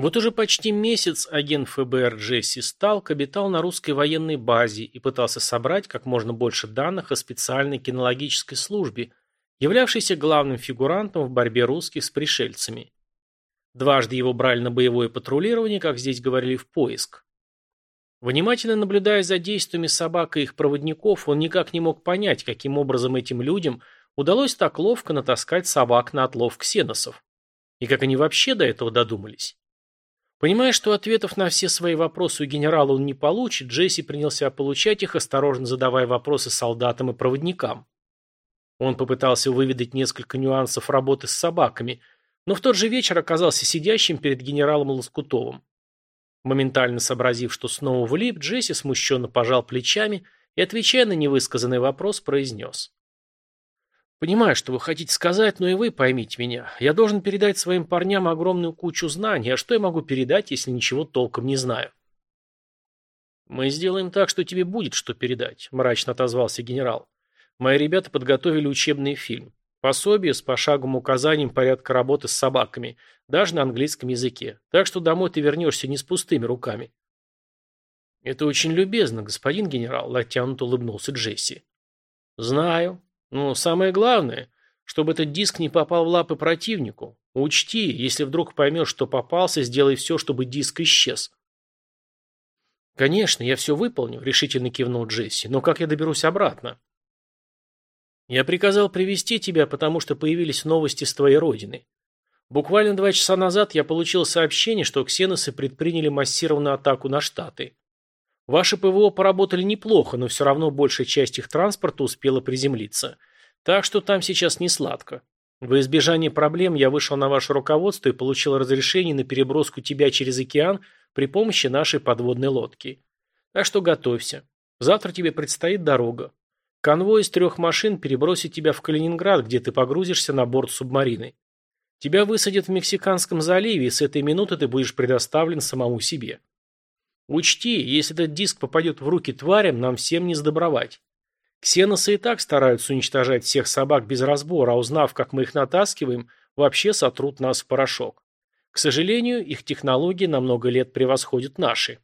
Вот уже почти месяц агент ФБР Джесси Сталк обитал на русской военной базе и пытался собрать как можно больше данных о специальной кинологической службе, являвшейся главным фигурантом в борьбе русских с пришельцами. Дважды его брали на боевое патрулирование, как здесь говорили, в поиск. Внимательно наблюдая за действиями собак и их проводников, он никак не мог понять, каким образом этим людям удалось так ловко натаскать собак на отлов ксеносов. И как они вообще до этого додумались. Понимая, что ответов на все свои вопросы у генерала он не получит, Джесси принялся получать их, осторожно задавая вопросы солдатам и проводникам. Он попытался выведать несколько нюансов работы с собаками, но в тот же вечер оказался сидящим перед генералом Лоскутовым. Моментально сообразив, что снова влип, Джесси смущенно пожал плечами и, отвечая на невысказанный вопрос, произнес. Понимаю, что вы хотите сказать, но и вы поймите меня. Я должен передать своим парням огромную кучу знаний, а что я могу передать, если ничего толком не знаю? Мы сделаем так, что тебе будет что передать, мрачно отозвался генерал. Мои ребята подготовили учебный фильм. Пособие с пошаговым указанием порядка работы с собаками, даже на английском языке. Так что домой ты вернешься не с пустыми руками. Это очень любезно, господин генерал, натянуто улыбнулся Джесси. Знаю, но самое главное, чтобы этот диск не попал в лапы противнику. Учти, если вдруг поймешь, что попался, сделай все, чтобы диск исчез. Конечно, я все выполню, решительно кивнул Джесси, но как я доберусь обратно? Я приказал привести тебя, потому что появились новости с твоей родины. Буквально два часа назад я получил сообщение, что ксеносы предприняли массированную атаку на Штаты. Ваши ПВО поработали неплохо, но все равно большая часть их транспорта успела приземлиться. Так что там сейчас не сладко. Во избежание проблем я вышел на ваше руководство и получил разрешение на переброску тебя через океан при помощи нашей подводной лодки. Так что готовься. Завтра тебе предстоит дорога. Конвой из трех машин перебросит тебя в Калининград, где ты погрузишься на борт субмарины. Тебя высадят в Мексиканском заливе, и с этой минуты ты будешь предоставлен самому себе. Учти, если этот диск попадет в руки тварям, нам всем не сдобровать. Ксеносы и так стараются уничтожать всех собак без разбора, а узнав, как мы их натаскиваем, вообще сотрут нас в порошок. К сожалению, их технологии на много лет превосходят наши.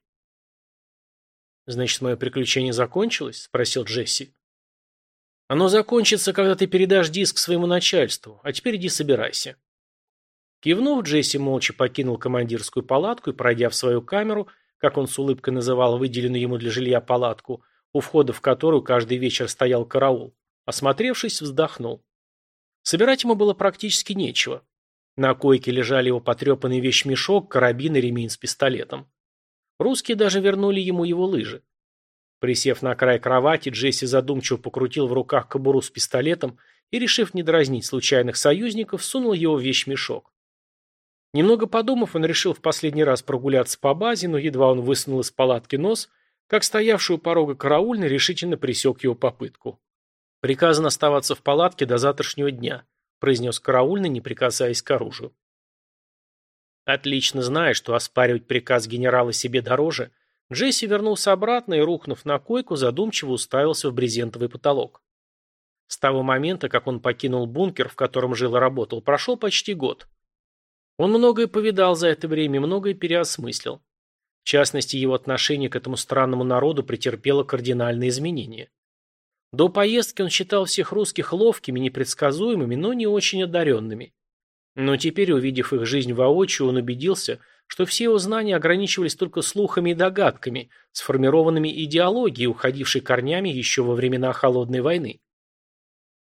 «Значит, мое приключение закончилось?» – спросил Джесси. «Оно закончится, когда ты передашь диск своему начальству, а теперь иди собирайся». Кивнув, Джесси молча покинул командирскую палатку и, пройдя в свою камеру, как он с улыбкой называл выделенную ему для жилья палатку, у входа в которую каждый вечер стоял караул, осмотревшись, вздохнул. Собирать ему было практически нечего. На койке лежали его потрепанный вещмешок, карабин и ремень с пистолетом. Русские даже вернули ему его лыжи. Присев на край кровати, Джесси задумчиво покрутил в руках кобуру с пистолетом и, решив не дразнить случайных союзников, сунул его в вещмешок. Немного подумав, он решил в последний раз прогуляться по базе, но едва он высунул из палатки нос, как стоявший у порога караульный решительно пресек его попытку. «Приказано оставаться в палатке до завтрашнего дня», произнес караульный, не прикасаясь к оружию. Отлично зная, что оспаривать приказ генерала себе дороже, Джесси вернулся обратно и, рухнув на койку, задумчиво уставился в брезентовый потолок. С того момента, как он покинул бункер, в котором жил и работал, прошел почти год. Он многое повидал за это время, многое переосмыслил. В частности, его отношение к этому странному народу претерпело кардинальные изменения. До поездки он считал всех русских ловкими, непредсказуемыми, но не очень одаренными. Но теперь, увидев их жизнь воочию, он убедился, что все его знания ограничивались только слухами и догадками, сформированными идеологией, уходившей корнями еще во времена Холодной войны.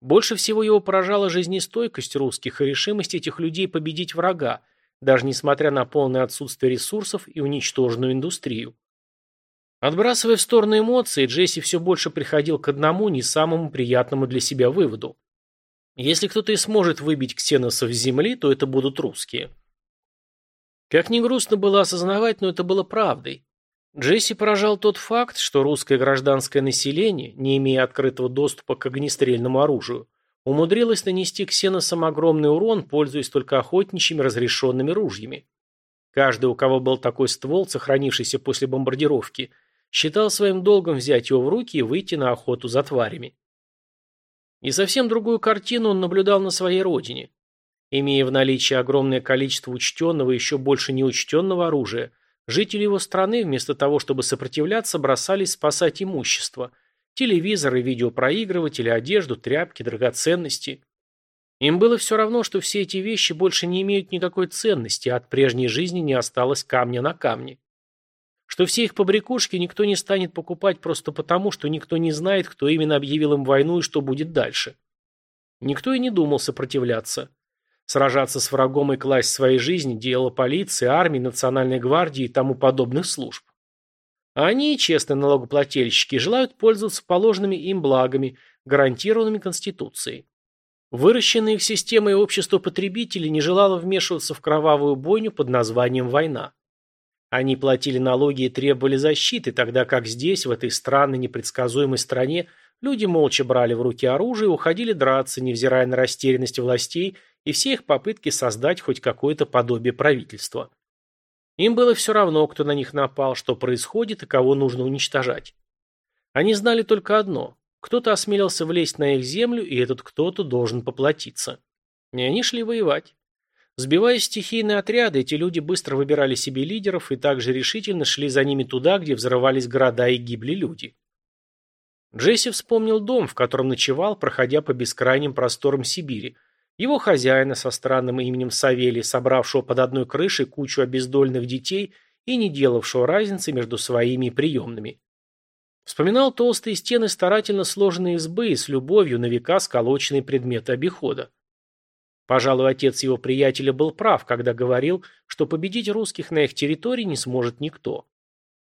Больше всего его поражала жизнестойкость русских и решимость этих людей победить врага, даже несмотря на полное отсутствие ресурсов и уничтоженную индустрию. Отбрасывая в сторону эмоции, Джесси все больше приходил к одному не самому приятному для себя выводу. Если кто-то и сможет выбить ксеносов с земли, то это будут русские. Как ни грустно было осознавать, но это было правдой. Джесси поражал тот факт, что русское гражданское население, не имея открытого доступа к огнестрельному оружию, умудрилось нанести ксеносам огромный урон, пользуясь только охотничьими разрешенными ружьями. Каждый, у кого был такой ствол, сохранившийся после бомбардировки, считал своим долгом взять его в руки и выйти на охоту за тварями. И совсем другую картину он наблюдал на своей родине. Имея в наличии огромное количество учтенного и еще больше неучтенного оружия, жители его страны вместо того, чтобы сопротивляться, бросались спасать имущество – телевизоры, видеопроигрыватели, одежду, тряпки, драгоценности. Им было все равно, что все эти вещи больше не имеют никакой ценности, а от прежней жизни не осталось камня на камне. Что все их побрякушки никто не станет покупать просто потому, что никто не знает, кто именно объявил им войну и что будет дальше. Никто и не думал сопротивляться. Сражаться с врагом и класть своей жизни – дело полиции, армии, национальной гвардии и тому подобных служб. А они, честные налогоплательщики, желают пользоваться положенными им благами, гарантированными Конституцией. Выращенная их системой общество потребителей не желало вмешиваться в кровавую бойню под названием «война». Они платили налоги и требовали защиты, тогда как здесь, в этой странной непредсказуемой стране, люди молча брали в руки оружие и уходили драться, невзирая на растерянность властей и все их попытки создать хоть какое-то подобие правительства. Им было все равно, кто на них напал, что происходит и кого нужно уничтожать. Они знали только одно кто-то осмелился влезть на их землю, и этот кто-то должен поплатиться. И они шли воевать. Сбивая стихийные отряды, эти люди быстро выбирали себе лидеров и также решительно шли за ними туда, где взрывались города и гибли люди. Джесси вспомнил дом, в котором ночевал, проходя по бескрайним просторам Сибири, его хозяина со странным именем Савелий, собравшего под одной крышей кучу обездольных детей и не делавшего разницы между своими и приемными. Вспоминал толстые стены старательно сложенные избы и с любовью на века сколоченные предметы обихода. Пожалуй, отец его приятеля был прав, когда говорил, что победить русских на их территории не сможет никто.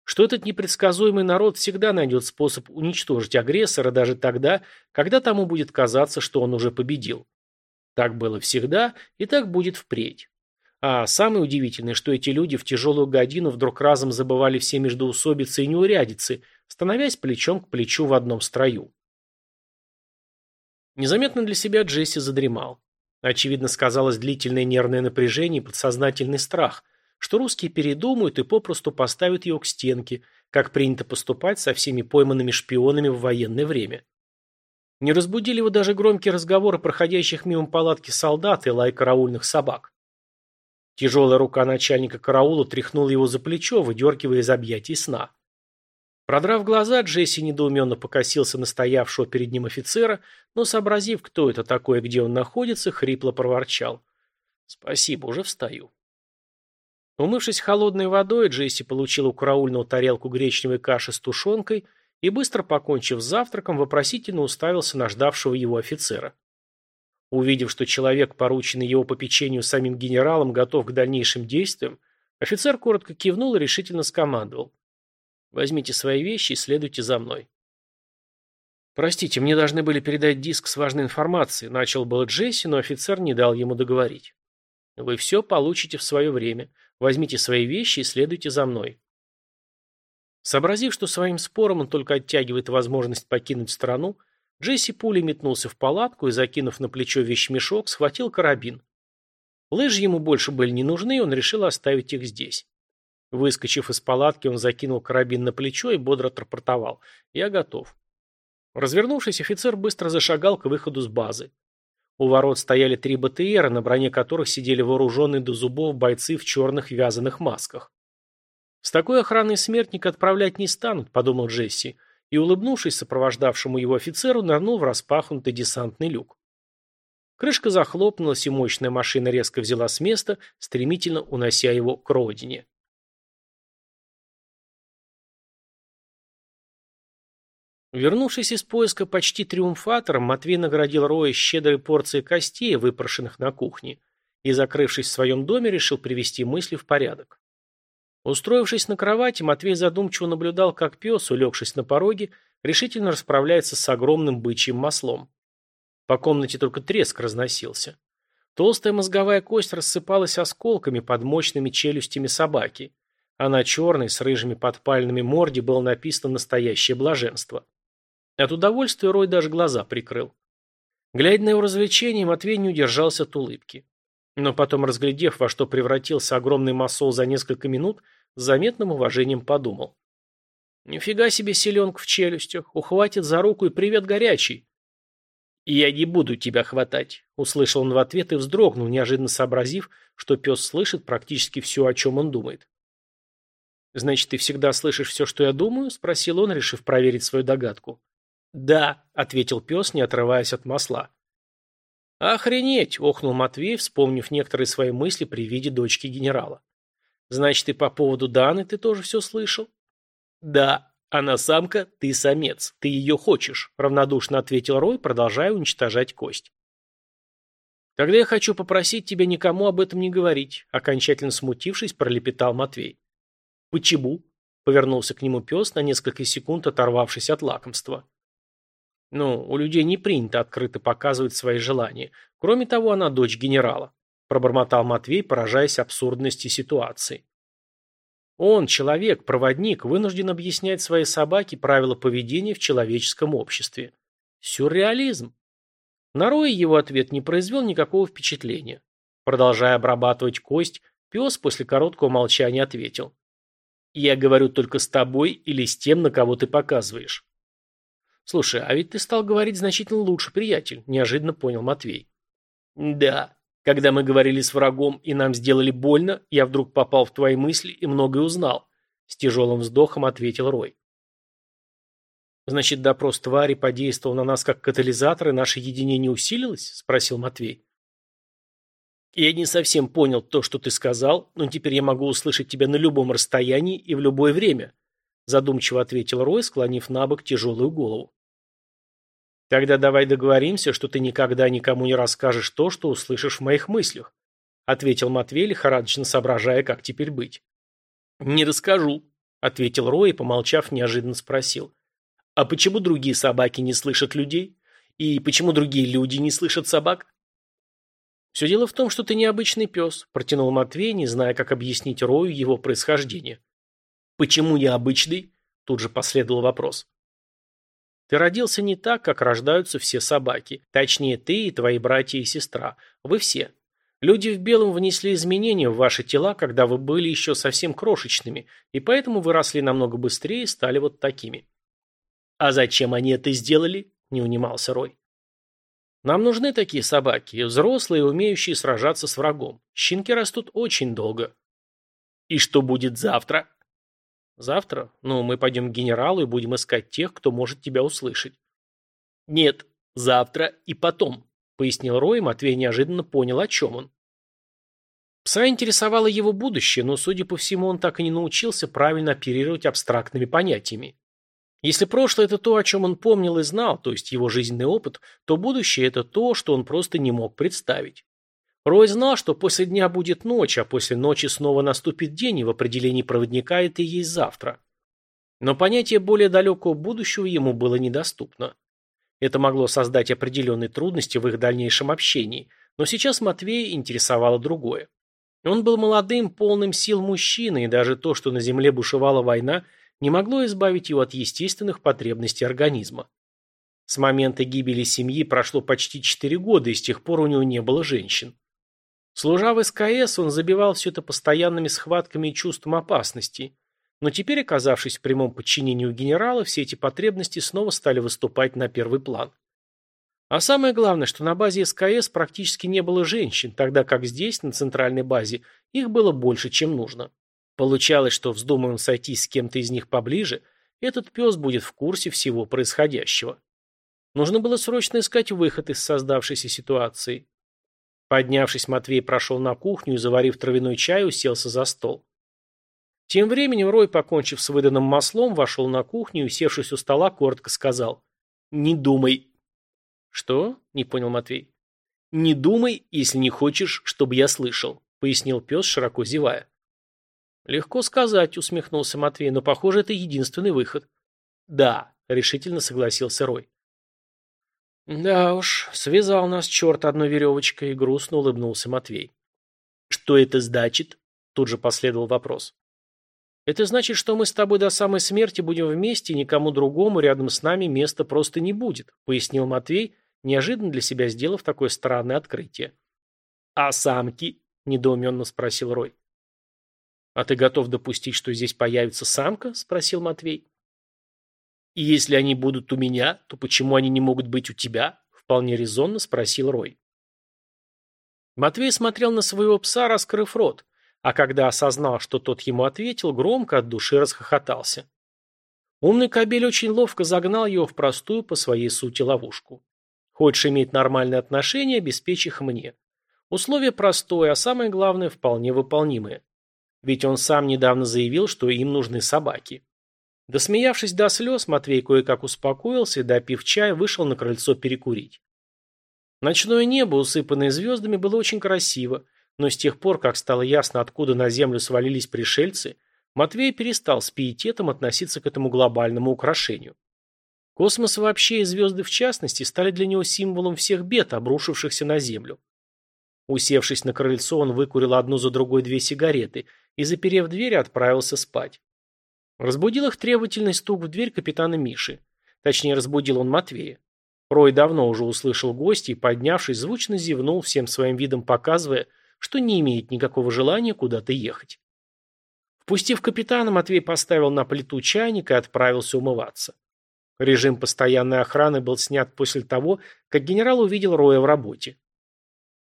Что этот непредсказуемый народ всегда найдет способ уничтожить агрессора даже тогда, когда тому будет казаться, что он уже победил. Так было всегда и так будет впредь. А самое удивительное, что эти люди в тяжелую годину вдруг разом забывали все междоусобицы и неурядицы – становясь плечом к плечу в одном строю. Незаметно для себя Джесси задремал. Очевидно, сказалось длительное нервное напряжение и подсознательный страх, что русские передумают и попросту поставят его к стенке, как принято поступать со всеми пойманными шпионами в военное время. Не разбудили его даже громкие разговоры проходящих мимо палатки солдат и лай караульных собак. Тяжелая рука начальника караула тряхнула его за плечо, выдергивая из объятий сна. Продрав глаза, Джесси недоуменно покосился на стоявшего перед ним офицера, но, сообразив, кто это такой и где он находится, хрипло проворчал. «Спасибо, уже встаю». Умывшись холодной водой, Джесси получил у караульного тарелку гречневой каши с тушенкой и, быстро покончив с завтраком, вопросительно уставился на ждавшего его офицера. Увидев, что человек, порученный его попечению самим генералом, готов к дальнейшим действиям, офицер коротко кивнул и решительно скомандовал. Возьмите свои вещи и следуйте за мной. Простите, мне должны были передать диск с важной информацией. Начал было Джесси, но офицер не дал ему договорить. Вы все получите в свое время. Возьмите свои вещи и следуйте за мной. Сообразив, что своим спором он только оттягивает возможность покинуть страну, Джесси пулей метнулся в палатку и, закинув на плечо вещмешок, схватил карабин. Лыжи ему больше были не нужны, и он решил оставить их здесь. Выскочив из палатки, он закинул карабин на плечо и бодро отрапортовал. «Я готов». Развернувшись, офицер быстро зашагал к выходу с базы. У ворот стояли три БТРа, на броне которых сидели вооруженные до зубов бойцы в черных вязаных масках. «С такой охраной смертника отправлять не станут», — подумал Джесси, и, улыбнувшись сопровождавшему его офицеру, нырнул в распахнутый десантный люк. Крышка захлопнулась, и мощная машина резко взяла с места, стремительно унося его к родине. Вернувшись из поиска почти триумфатором, Матвей наградил Роя щедрой порцией костей, выпрошенных на кухне, и, закрывшись в своем доме, решил привести мысли в порядок. Устроившись на кровати, Матвей задумчиво наблюдал, как пес, улегшись на пороге, решительно расправляется с огромным бычьим маслом. По комнате только треск разносился. Толстая мозговая кость рассыпалась осколками под мощными челюстями собаки, а на черной с рыжими подпальными морде было написано «Настоящее блаженство». От удовольствия Рой даже глаза прикрыл. Глядя на его развлечение, Матвей не удержался от улыбки. Но потом, разглядев, во что превратился огромный масол за несколько минут, с заметным уважением подумал. «Нифига себе селенка в челюстях, ухватит за руку и привет горячий!» «Я не буду тебя хватать», — услышал он в ответ и вздрогнул, неожиданно сообразив, что пес слышит практически все, о чем он думает. «Значит, ты всегда слышишь все, что я думаю?» — спросил он, решив проверить свою догадку. «Да», — ответил пес, не отрываясь от масла. «Охренеть!» — охнул Матвей, вспомнив некоторые свои мысли при виде дочки генерала. «Значит, и по поводу Даны ты тоже все слышал?» «Да», «Она самка, ты самец. Ты ее хочешь», — равнодушно ответил Рой, продолжая уничтожать кость. «Тогда я хочу попросить тебя никому об этом не говорить», — окончательно смутившись, пролепетал Матвей. «Почему?» — повернулся к нему пес, на несколько секунд оторвавшись от лакомства. «Ну, у людей не принято открыто показывать свои желания. Кроме того, она дочь генерала», — пробормотал Матвей, поражаясь абсурдности ситуации. Он, человек, проводник, вынужден объяснять своей собаке правила поведения в человеческом обществе. Сюрреализм. На Роя его ответ не произвел никакого впечатления. Продолжая обрабатывать кость, пес после короткого молчания ответил. «Я говорю только с тобой или с тем, на кого ты показываешь». «Слушай, а ведь ты стал говорить значительно лучше, приятель», – неожиданно понял Матвей. «Да, когда мы говорили с врагом и нам сделали больно, я вдруг попал в твои мысли и многое узнал. С тяжелым вздохом ответил Рой. Значит, допрос твари подействовал на нас как катализатор, и наше единение усилилось? Спросил Матвей. Я не совсем понял то, что ты сказал, но теперь я могу услышать тебя на любом расстоянии и в любое время. Задумчиво ответил Рой, склонив на бок тяжелую голову. Тогда давай договоримся, что ты никогда никому не расскажешь то, что услышишь в моих мыслях, ответил Матвей, лихорадочно соображая, как теперь быть. Не расскажу, ответил Рой помолчав, неожиданно спросил. А почему другие собаки не слышат людей? И почему другие люди не слышат собак? Все дело в том, что ты необычный пес, протянул Матвей, не зная, как объяснить Рою его происхождение. Почему необычный? Тут же последовал вопрос. Ты родился не так, как рождаются все собаки. Точнее, ты и твои братья и сестра. Вы все. Люди в белом внесли изменения в ваши тела, когда вы были еще совсем крошечными, и поэтому выросли намного быстрее и стали вот такими. А зачем они это сделали? Не унимался Рой. Нам нужны такие собаки, взрослые, умеющие сражаться с врагом. Щенки растут очень долго. И что будет завтра? Завтра? Ну, мы пойдем к генералу и будем искать тех, кто может тебя услышать. Нет, завтра и потом, пояснил Рой, Матвей неожиданно понял, о чем он. Пса интересовало его будущее, но, судя по всему, он так и не научился правильно оперировать абстрактными понятиями. Если прошлое – это то, о чем он помнил и знал, то есть его жизненный опыт, то будущее – это то, что он просто не мог представить. Рой знал, что после дня будет ночь, а после ночи снова наступит день, и в определении проводника это и есть завтра. Но понятие более далекого будущего ему было недоступно. Это могло создать определенные трудности в их дальнейшем общении, но сейчас Матвея интересовало другое. Он был молодым, полным сил мужчиной, и даже то, что на земле бушевала война, не могло избавить его от естественных потребностей организма. С момента гибели семьи прошло почти четыре года, и с тех пор у него не было женщин. Служа в СКС, он забивал все это постоянными схватками и чувством опасности. Но теперь, оказавшись в прямом подчинении у генерала, все эти потребности снова стали выступать на первый план. А самое главное, что на базе СКС практически не было женщин, тогда как здесь, на центральной базе, их было больше, чем нужно. Получалось, что вздумаем сойтись с кем-то из них поближе, этот пес будет в курсе всего происходящего. Нужно было срочно искать выход из создавшейся ситуации. Поднявшись, Матвей прошел на кухню и, заварив травяной чай, уселся за стол. Тем временем Рой, покончив с выданным маслом, вошел на кухню и, усевшись у стола, коротко сказал «Не думай». «Что?» – не понял Матвей. «Не думай, если не хочешь, чтобы я слышал», – пояснил пес, широко зевая. «Легко сказать», – усмехнулся Матвей, – «но, похоже, это единственный выход». «Да», – решительно согласился Рой. «Да уж, связал нас черт одной веревочкой», — грустно улыбнулся Матвей. «Что это значит?» — тут же последовал вопрос. «Это значит, что мы с тобой до самой смерти будем вместе, и никому другому рядом с нами места просто не будет», — пояснил Матвей, неожиданно для себя сделав такое странное открытие. «А самки?» — недоуменно спросил Рой. «А ты готов допустить, что здесь появится самка?» — спросил Матвей. И если они будут у меня, то почему они не могут быть у тебя? Вполне резонно спросил Рой. Матвей смотрел на своего пса, раскрыв рот, а когда осознал, что тот ему ответил, громко от души расхохотался. Умный кобель очень ловко загнал его в простую по своей сути ловушку. Хочешь иметь нормальные отношения, обеспечь их мне. Условие простое, а самое главное, вполне выполнимое. Ведь он сам недавно заявил, что им нужны собаки. Досмеявшись до слез, Матвей кое-как успокоился и, допив чай, вышел на крыльцо перекурить. Ночное небо, усыпанное звездами, было очень красиво, но с тех пор, как стало ясно, откуда на землю свалились пришельцы, Матвей перестал с пиететом относиться к этому глобальному украшению. Космос вообще и звезды в частности стали для него символом всех бед, обрушившихся на Землю. Усевшись на крыльцо, он выкурил одну за другой две сигареты и, заперев дверь, отправился спать. Разбудил их требовательный стук в дверь капитана Миши. Точнее, разбудил он Матвея. Рой давно уже услышал гостя и, поднявшись, звучно зевнул, всем своим видом показывая, что не имеет никакого желания куда-то ехать. Впустив капитана, Матвей поставил на плиту чайник и отправился умываться. Режим постоянной охраны был снят после того, как генерал увидел Роя в работе.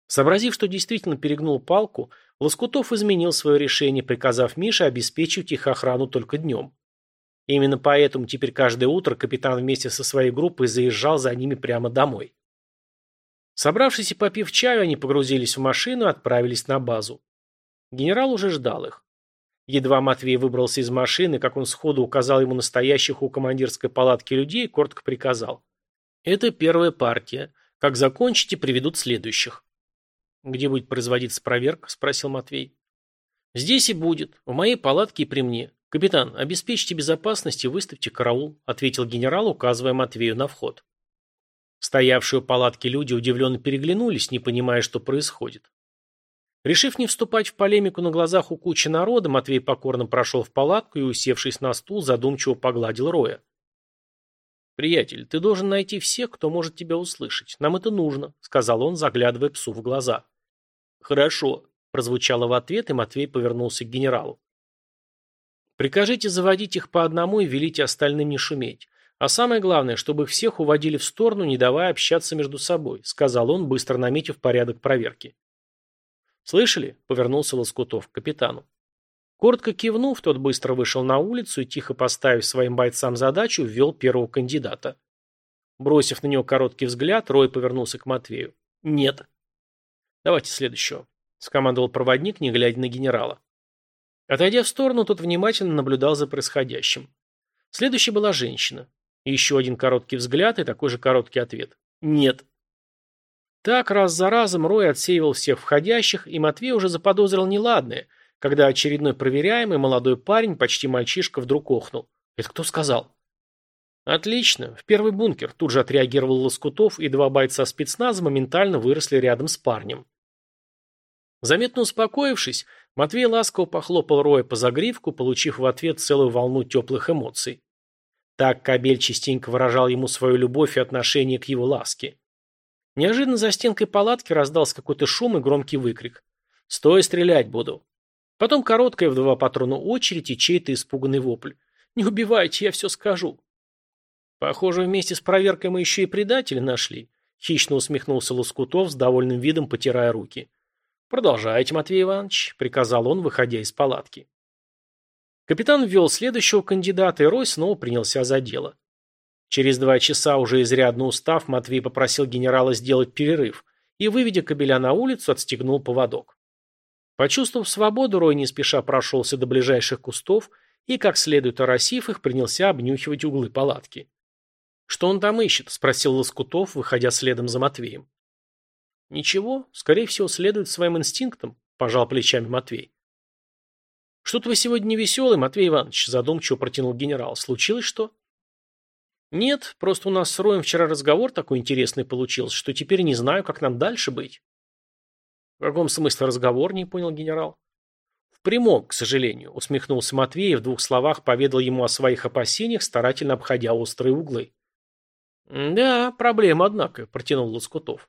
Сообразив, что действительно перегнул палку, Лоскутов изменил свое решение, приказав Мише обеспечивать их охрану только днем. Именно поэтому теперь каждое утро капитан вместе со своей группой заезжал за ними прямо домой. Собравшись и попив чаю, они погрузились в машину и отправились на базу. Генерал уже ждал их. Едва Матвей выбрался из машины, как он сходу указал ему настоящих у командирской палатки людей и коротко приказал. «Это первая партия. Как закончите, приведут следующих». «Где будет производиться проверка?» – спросил Матвей. «Здесь и будет. В моей палатке и при мне. Капитан, обеспечьте безопасность и выставьте караул», – ответил генерал, указывая Матвею на вход. Стоявшие у палатки люди удивленно переглянулись, не понимая, что происходит. Решив не вступать в полемику на глазах у кучи народа, Матвей покорно прошел в палатку и, усевшись на стул, задумчиво погладил Роя. «Приятель, ты должен найти всех, кто может тебя услышать. Нам это нужно», — сказал он, заглядывая псу в глаза. «Хорошо», — прозвучало в ответ, и Матвей повернулся к генералу. «Прикажите заводить их по одному и велите остальным не шуметь. А самое главное, чтобы их всех уводили в сторону, не давая общаться между собой», — сказал он, быстро наметив порядок проверки. «Слышали?» — повернулся Лоскутов к капитану. Коротко кивнув, тот быстро вышел на улицу и, тихо поставив своим бойцам задачу, ввел первого кандидата. Бросив на него короткий взгляд, Рой повернулся к Матвею. «Нет». «Давайте следующего», — скомандовал проводник, не глядя на генерала. Отойдя в сторону, тот внимательно наблюдал за происходящим. Следующей была женщина. Еще один короткий взгляд и такой же короткий ответ. «Нет». Так раз за разом Рой отсеивал всех входящих, и Матвей уже заподозрил неладное, когда очередной проверяемый молодой парень, почти мальчишка, вдруг охнул. «Это кто сказал?» «Отлично. В первый бункер», – тут же отреагировал Лоскутов, и два бойца спецназа моментально выросли рядом с парнем. Заметно успокоившись, Матвей ласково похлопал Роя по загривку, получив в ответ целую волну теплых эмоций. Так Кабель частенько выражал ему свою любовь и отношение к его ласке. Неожиданно за стенкой палатки раздался какой-то шум и громкий выкрик. «Стой, стрелять буду!» Потом короткая в два патрона очередь и чей-то испуганный вопль. «Не убивайте, я все скажу!» «Похоже, вместе с проверкой мы еще и предателя нашли», — хищно усмехнулся Лоскутов с довольным видом, потирая руки. «Продолжайте, Матвей Иванович», — приказал он, выходя из палатки. Капитан ввел следующего кандидата, и Рой снова принялся за дело. Через два часа, уже изрядно устав, Матвей попросил генерала сделать перерыв и, выведя кобеля на улицу, отстегнул поводок. Почувствовав свободу, Рой не спеша прошелся до ближайших кустов и, как следует оросив их, принялся обнюхивать углы палатки. «Что он там ищет?» – спросил Лоскутов, выходя следом за Матвеем. «Ничего, скорее всего, следует своим инстинктам», – пожал плечами Матвей. «Что-то вы сегодня не веселый, Матвей Иванович», – задумчиво протянул генерал. «Случилось что?» «Нет, просто у нас с Роем вчера разговор такой интересный получился, что теперь не знаю, как нам дальше быть». «В каком смысле разговор?» – не понял генерал. «В прямом, к сожалению», – усмехнулся Матвей и в двух словах поведал ему о своих опасениях, старательно обходя острые углы. «Да, проблема, однако», – протянул Лоскутов.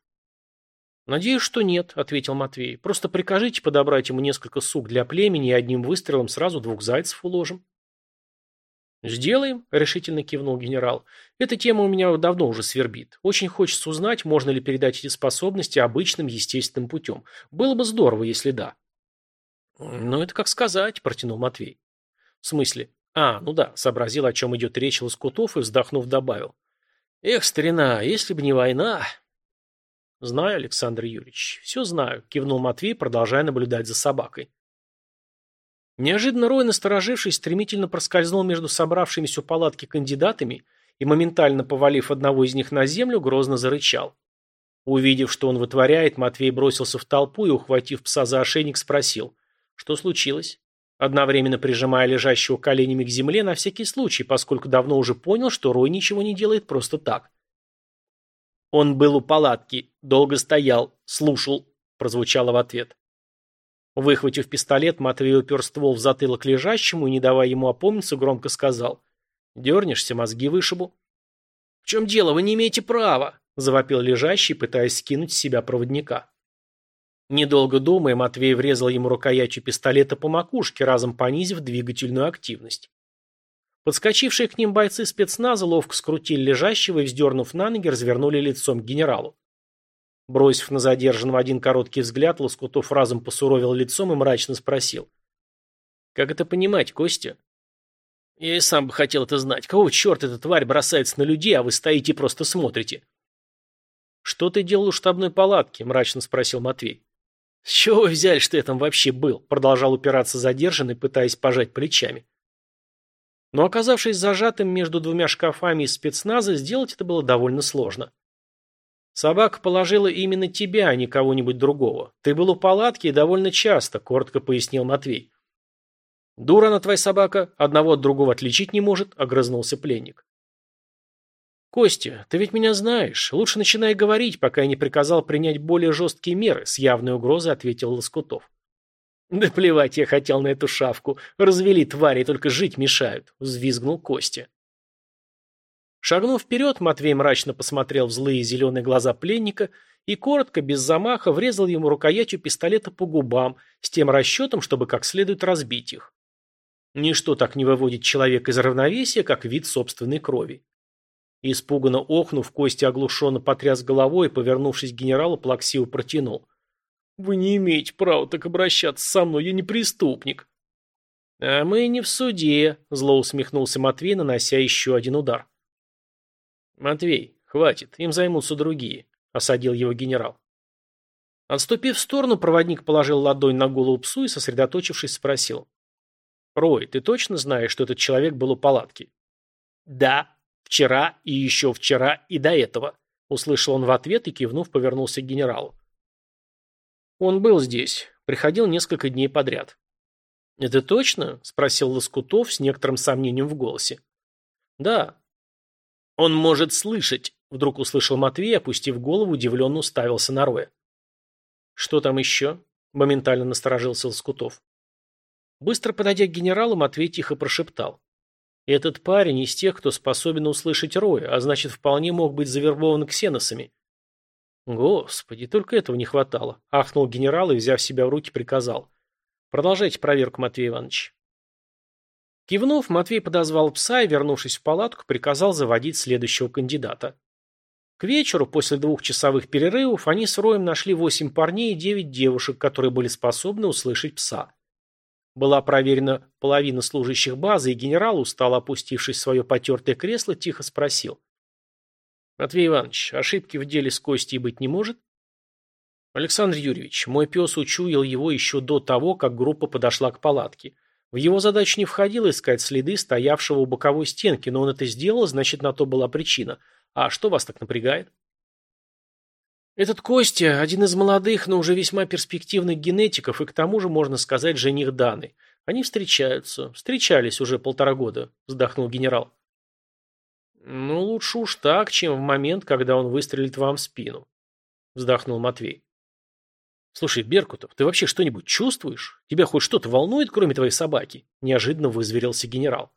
«Надеюсь, что нет», – ответил Матвей. «Просто прикажите подобрать ему несколько сук для племени и одним выстрелом сразу двух зайцев уложим». «Сделаем», – решительно кивнул генерал. «Эта тема у меня давно уже свербит. Очень хочется узнать, можно ли передать эти способности обычным естественным путем. Было бы здорово, если да». «Ну, это как сказать», – протянул Матвей. «В смысле? А, ну да», – сообразил, о чем идет речь Лоскутов и, вздохнув, добавил. «Эх, старина, если бы не война...» «Знаю, Александр Юрьевич, все знаю», – кивнул Матвей, продолжая наблюдать за собакой. Неожиданно Рой, насторожившись, стремительно проскользнул между собравшимися у палатки кандидатами и, моментально повалив одного из них на землю, грозно зарычал. Увидев, что он вытворяет, Матвей бросился в толпу и, ухватив пса за ошейник, спросил, что случилось, одновременно прижимая лежащего коленями к земле на всякий случай, поскольку давно уже понял, что Рой ничего не делает просто так. «Он был у палатки, долго стоял, слушал», – прозвучало в ответ. Выхватив пистолет, Матвей упер ствол в затылок лежащему и, не давая ему опомниться, громко сказал. «Дернешься, мозги вышибу». «В чем дело? Вы не имеете права!» – завопил лежащий, пытаясь скинуть с себя проводника. Недолго думая, Матвей врезал ему рукоятью пистолета по макушке, разом понизив двигательную активность. Подскочившие к ним бойцы спецназа ловко скрутили лежащего и, вздернув на ноги, развернули лицом к генералу. Бросив на задержанного один короткий взгляд, Лоскутов разом посуровил лицом и мрачно спросил. «Как это понимать, Костя?» «Я и сам бы хотел это знать. Кого черт эта тварь бросается на людей, а вы стоите и просто смотрите?» «Что ты делал у штабной палатки?» – мрачно спросил Матвей. «С чего вы взяли, что я там вообще был?» – продолжал упираться задержанный, пытаясь пожать плечами. Но оказавшись зажатым между двумя шкафами из спецназа, сделать это было довольно сложно. Собака положила именно тебя, а не кого-нибудь другого. Ты был у палатки и довольно часто, коротко пояснил Матвей. Дура она твоя собака, одного от другого отличить не может, огрызнулся пленник. Костя, ты ведь меня знаешь. Лучше начинай говорить, пока я не приказал принять более жесткие меры, с явной угрозой ответил Лоскутов. Да плевать я хотел на эту шавку. Развели твари, только жить мешают, взвизгнул Костя. Шагнув вперед, Матвей мрачно посмотрел в злые зеленые глаза пленника и коротко, без замаха, врезал ему рукоятью пистолета по губам, с тем расчетом, чтобы как следует разбить их. Ничто так не выводит человека из равновесия, как вид собственной крови. Испуганно охнув, Костя оглушенно потряс головой и, повернувшись к генералу, плаксиво протянул. «Вы не имеете права так обращаться со мной, я не преступник». «А мы не в суде», – зло усмехнулся Матвей, нанося еще один удар. «Матвей, хватит, им займутся другие», – осадил его генерал. Отступив в сторону, проводник положил ладонь на голову псу и, сосредоточившись, спросил. «Рой, ты точно знаешь, что этот человек был у палатки?» «Да, вчера и еще вчера и до этого», – услышал он в ответ и, кивнув, повернулся к генералу. «Он был здесь, приходил несколько дней подряд». «Это точно?» – спросил Лоскутов с некоторым сомнением в голосе. «Да, «Он может слышать», — вдруг услышал Матвей, опустив голову, удивленно уставился на Роя. «Что там еще?» — моментально насторожился Лоскутов. Быстро подойдя к генералу, Матвей тихо прошептал. «Этот парень из тех, кто способен услышать Роя, а значит, вполне мог быть завербован ксеносами». «Господи, только этого не хватало», — ахнул генерал и, взяв себя в руки, приказал. «Продолжайте проверку, Матвей Иванович». Кивнув, Матвей подозвал пса и, вернувшись в палатку, приказал заводить следующего кандидата. К вечеру, после двухчасовых перерывов, они с Роем нашли восемь парней и девять девушек, которые были способны услышать пса. Была проверена половина служащих базы, и генерал, устало опустившись в свое потертое кресло, тихо спросил. «Матвей Иванович, ошибки в деле с Костей быть не может?» «Александр Юрьевич, мой пес учуял его еще до того, как группа подошла к палатке. В его задачу не входило искать следы стоявшего у боковой стенки, но он это сделал, значит, на то была причина. А что вас так напрягает? Этот Костя – один из молодых, но уже весьма перспективных генетиков и к тому же, можно сказать, жених Даны. Они встречаются. Встречались уже полтора года, вздохнул генерал. Ну, лучше уж так, чем в момент, когда он выстрелит вам в спину, вздохнул Матвей. «Слушай, Беркутов, ты вообще что-нибудь чувствуешь? Тебя хоть что-то волнует, кроме твоей собаки?» Неожиданно вызверился генерал.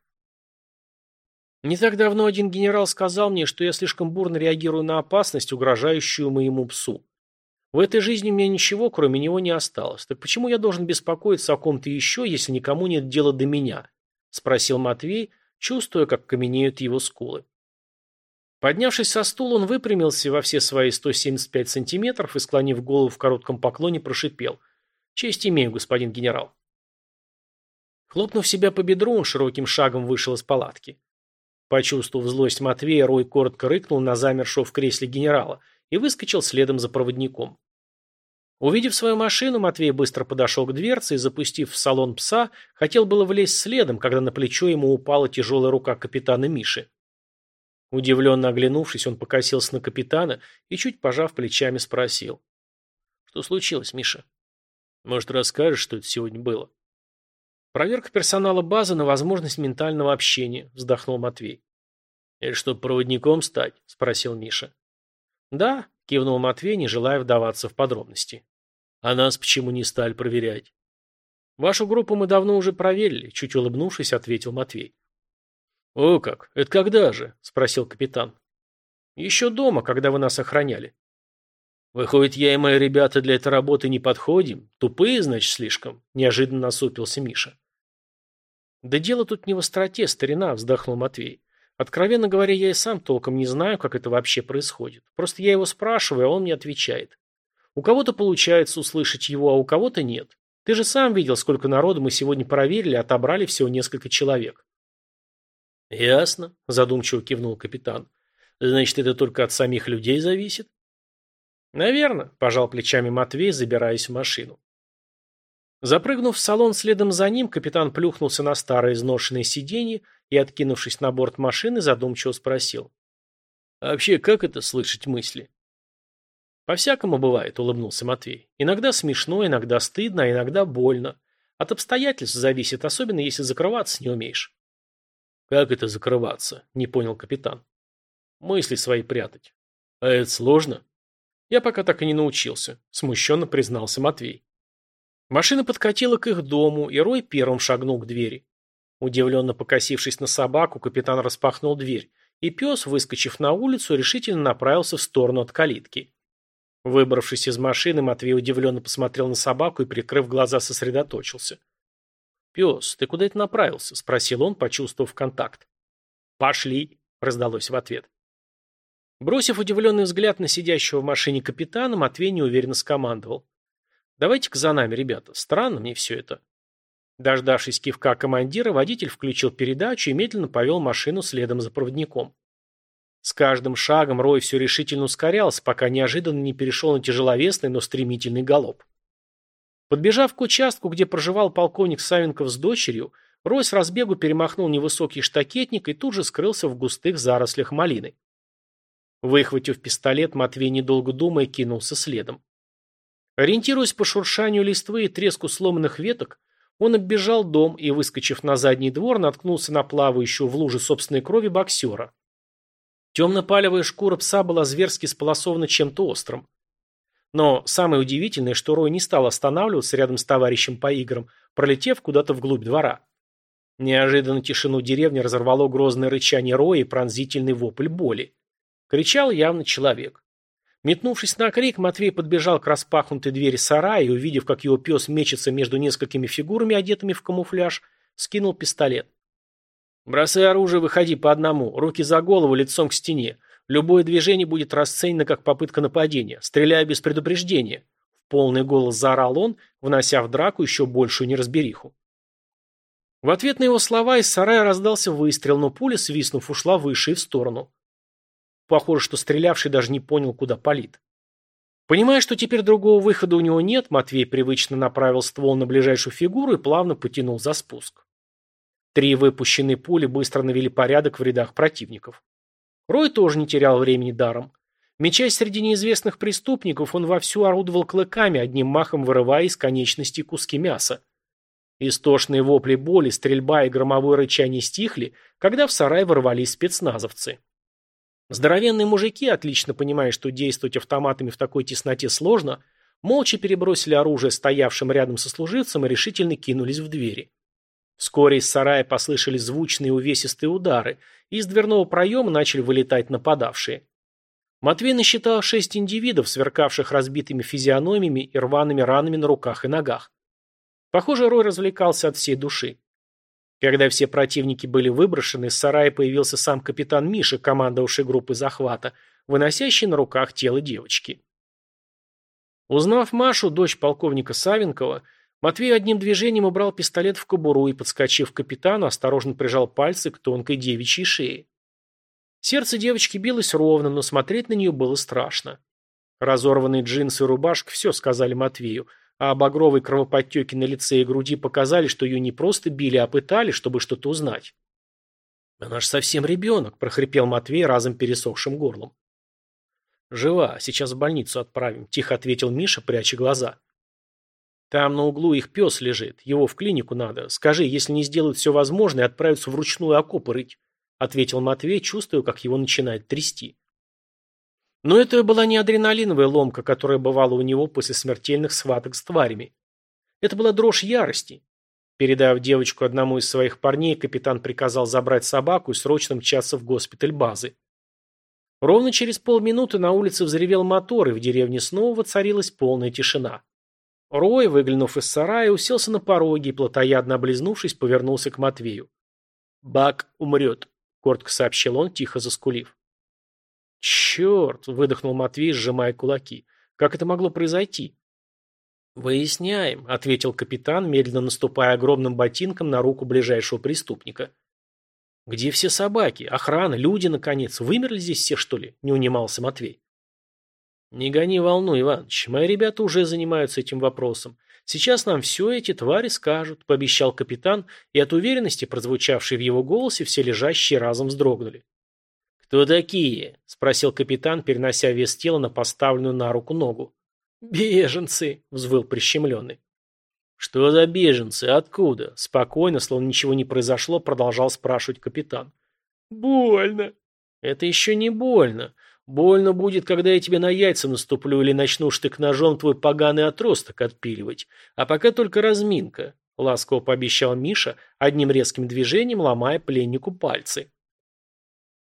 Не так давно один генерал сказал мне, что я слишком бурно реагирую на опасность, угрожающую моему псу. В этой жизни у меня ничего, кроме него, не осталось. Так почему я должен беспокоиться о ком-то еще, если никому нет дела до меня? Спросил Матвей, чувствуя, как каменеют его скулы. Поднявшись со стула, он выпрямился во все свои 175 сантиметров и, склонив голову в коротком поклоне, прошипел. «Честь имею, господин генерал». Хлопнув себя по бедру, он широким шагом вышел из палатки. Почувствовав злость Матвея, Рой коротко рыкнул на замершего в кресле генерала и выскочил следом за проводником. Увидев свою машину, Матвей быстро подошел к дверце и, запустив в салон пса, хотел было влезть следом, когда на плечо ему упала тяжелая рука капитана Миши. Удивленно оглянувшись, он покосился на капитана и, чуть пожав плечами, спросил. «Что случилось, Миша?» «Может, расскажешь, что это сегодня было?» «Проверка персонала базы на возможность ментального общения», – вздохнул Матвей. «Это чтобы проводником стать?» – спросил Миша. «Да», – кивнул Матвей, не желая вдаваться в подробности. «А нас почему не стали проверять?» «Вашу группу мы давно уже проверили», – чуть улыбнувшись, ответил Матвей. «О как! Это когда же?» – спросил капитан. «Еще дома, когда вы нас охраняли». «Выходит, я и мои ребята для этой работы не подходим? Тупые, значит, слишком?» – неожиданно насупился Миша. «Да дело тут не в остроте, старина», – вздохнул Матвей. «Откровенно говоря, я и сам толком не знаю, как это вообще происходит. Просто я его спрашиваю, а он мне отвечает. У кого-то получается услышать его, а у кого-то нет. Ты же сам видел, сколько народу мы сегодня проверили, отобрали всего несколько человек». «Ясно», – задумчиво кивнул капитан. «Значит, это только от самих людей зависит?» «Наверно», – пожал плечами Матвей, забираясь в машину. Запрыгнув в салон следом за ним, капитан плюхнулся на старое изношенное сиденье и, откинувшись на борт машины, задумчиво спросил. «А вообще, как это слышать мысли?» «По-всякому бывает», – улыбнулся Матвей. «Иногда смешно, иногда стыдно, а иногда больно. От обстоятельств зависит, особенно если закрываться не умеешь». «Как это закрываться?» – не понял капитан. «Мысли свои прятать». «А это сложно?» «Я пока так и не научился», – смущенно признался Матвей. Машина подкатила к их дому, и Рой первым шагнул к двери. Удивленно покосившись на собаку, капитан распахнул дверь, и пес, выскочив на улицу, решительно направился в сторону от калитки. Выбравшись из машины, Матвей удивленно посмотрел на собаку и, прикрыв глаза, сосредоточился. «Пес, ты куда это направился?» – спросил он, почувствовав контакт. «Пошли!» – раздалось в ответ. Бросив удивленный взгляд на сидящего в машине капитана, Матвей неуверенно скомандовал. «Давайте-ка за нами, ребята. Странно мне все это». Дождавшись кивка командира, водитель включил передачу и медленно повел машину следом за проводником. С каждым шагом Рой все решительно ускорялся, пока неожиданно не перешел на тяжеловесный, но стремительный галоп. Подбежав к участку, где проживал полковник Савенков с дочерью, Рой с разбегу перемахнул невысокий штакетник и тут же скрылся в густых зарослях малины. Выхватив пистолет, Матвей, недолго думая, кинулся следом. Ориентируясь по шуршанию листвы и треску сломанных веток, он оббежал дом и, выскочив на задний двор, наткнулся на плавающего в луже собственной крови боксера. Темно-палевая шкура пса была зверски сполосована чем-то острым. Но самое удивительное, что Рой не стал останавливаться рядом с товарищем по играм, пролетев куда-то вглубь двора. Неожиданно тишину деревни разорвало грозное рычание Роя и пронзительный вопль боли. Кричал явно человек. Метнувшись на крик, Матвей подбежал к распахнутой двери сарая и, увидев, как его пес мечется между несколькими фигурами, одетыми в камуфляж, скинул пистолет. «Бросай оружие, выходи по одному, руки за голову, лицом к стене. Любое движение будет расценено как попытка нападения. Стреляй без предупреждения. В полный голос заорал он, внося в драку еще большую неразбериху. В ответ на его слова из сарая раздался выстрел, но пуля, свистнув, ушла выше и в сторону. Похоже, что стрелявший даже не понял, куда палит. Понимая, что теперь другого выхода у него нет, Матвей привычно направил ствол на ближайшую фигуру и плавно потянул за спуск. Три выпущенные пули быстро навели порядок в рядах противников. Рой тоже не терял времени даром. Мечась среди неизвестных преступников, он вовсю орудовал клыками, одним махом вырывая из конечностей куски мяса. Истошные вопли боли, стрельба и громовое рычание стихли, когда в сарай ворвались спецназовцы. Здоровенные мужики, отлично понимая, что действовать автоматами в такой тесноте сложно, молча перебросили оружие стоявшим рядом со служивцем и решительно кинулись в двери. Вскоре из сарая послышались звучные увесистые удары, и из дверного проема начали вылетать нападавшие. Матвей насчитал шесть индивидов, сверкавших разбитыми физиономиями и рваными ранами на руках и ногах. Похоже, Рой развлекался от всей души. Когда все противники были выброшены, из сарая появился сам капитан Миша, командовавший группой захвата, выносящий на руках тело девочки. Узнав Машу, дочь полковника Савенкова, Матвей одним движением убрал пистолет в кобуру и, подскочив к капитану, осторожно прижал пальцы к тонкой девичьей шее. Сердце девочки билось ровно, но смотреть на нее было страшно. Разорванные джинсы и рубашка все сказали Матвею, а багровые кровоподтеки на лице и груди показали, что ее не просто били, а пытали, чтобы что-то узнать. «Она ж совсем ребенок», – прохрипел Матвей разом пересохшим горлом. «Жива, сейчас в больницу отправим», – тихо ответил Миша, пряча глаза. «Там на углу их пес лежит, его в клинику надо. Скажи, если не сделают все возможное, отправятся вручную окопы рыть», – ответил Матвей, чувствуя, как его начинает трясти. Но это была не адреналиновая ломка, которая бывала у него после смертельных схваток с тварями. Это была дрожь ярости. Передав девочку одному из своих парней, капитан приказал забрать собаку и срочно мчаться в госпиталь базы. Ровно через полминуты на улице взревел мотор, и в деревне снова воцарилась полная тишина. Рой, выглянув из сарая, уселся на пороге и, плотоядно облизнувшись, повернулся к Матвею. «Бак умрет», — коротко сообщил он, тихо заскулив. «Черт!» — выдохнул Матвей, сжимая кулаки. «Как это могло произойти?» «Выясняем», — ответил капитан, медленно наступая огромным ботинком на руку ближайшего преступника. «Где все собаки? Охрана? Люди, наконец? Вымерли здесь все, что ли?» – не унимался Матвей. «Не гони волну, Иваныч. Мои ребята уже занимаются этим вопросом. Сейчас нам все эти твари скажут», – пообещал капитан, и от уверенности, прозвучавшей в его голосе, все лежащие разом вздрогнули. «Кто такие?» – спросил капитан, перенося вес тела на поставленную на руку ногу. «Беженцы!» – взвыл прищемленный. «Что за беженцы? Откуда?» Спокойно, словно ничего не произошло, продолжал спрашивать капитан. «Больно». «Это еще не больно. Больно будет, когда я тебе на яйца наступлю или начну штык-ножом твой поганый отросток отпиливать. А пока только разминка», — ласково пообещал Миша, одним резким движением ломая пленнику пальцы.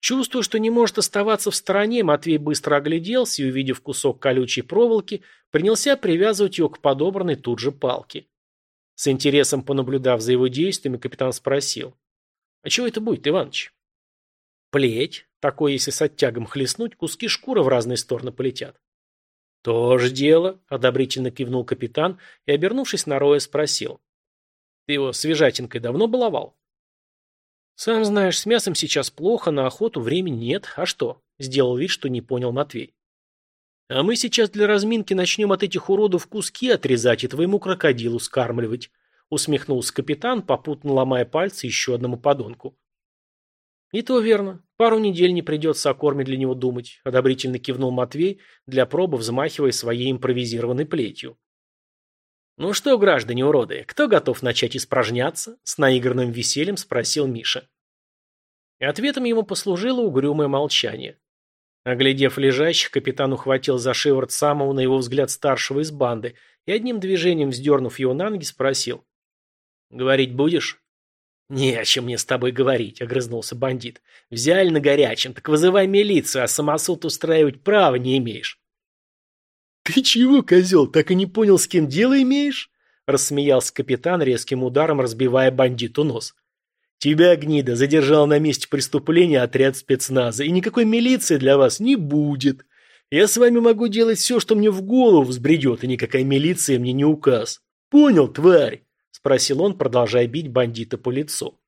Чувствуя, что не может оставаться в стороне, Матвей быстро огляделся и, увидев кусок колючей проволоки, принялся привязывать его к подобранной тут же палке. С интересом понаблюдав за его действиями, капитан спросил. «А чего это будет, Иваныч?» «Плеть. Такое, если с оттягом хлестнуть, куски шкуры в разные стороны полетят». «То дело», — одобрительно кивнул капитан и, обернувшись на Роя, спросил. «Ты его свежатинкой давно баловал?» «Сам знаешь, с мясом сейчас плохо, на охоту времени нет. А что?» — сделал вид, что не понял Матвей. А мы сейчас для разминки начнем от этих уродов куски отрезать и твоему крокодилу скармливать. Усмехнулся капитан, попутно ломая пальцы еще одному подонку. И то верно. Пару недель не придется о корме для него думать, одобрительно кивнул Матвей, для пробы взмахивая своей импровизированной плетью. «Ну что, граждане уроды, кто готов начать испражняться?» С наигранным весельем спросил Миша. И ответом ему послужило угрюмое молчание. Оглядев лежащих, капитан ухватил за шиворот самого, на его взгляд, старшего из банды и одним движением, вздернув его на ноги, спросил. «Говорить будешь?» «Не о чем мне с тобой говорить», — огрызнулся бандит. «Взяли на горячем, так вызывай милицию, а самосуд устраивать права не имеешь». «Ты чего, козел, так и не понял, с кем дело имеешь?» — рассмеялся капитан, резким ударом разбивая бандиту нос. Тебя, гнида, задержал на месте преступления отряд спецназа, и никакой милиции для вас не будет. Я с вами могу делать все, что мне в голову взбредет, и никакая милиция мне не указ. Понял, тварь? Спросил он, продолжая бить бандита по лицу.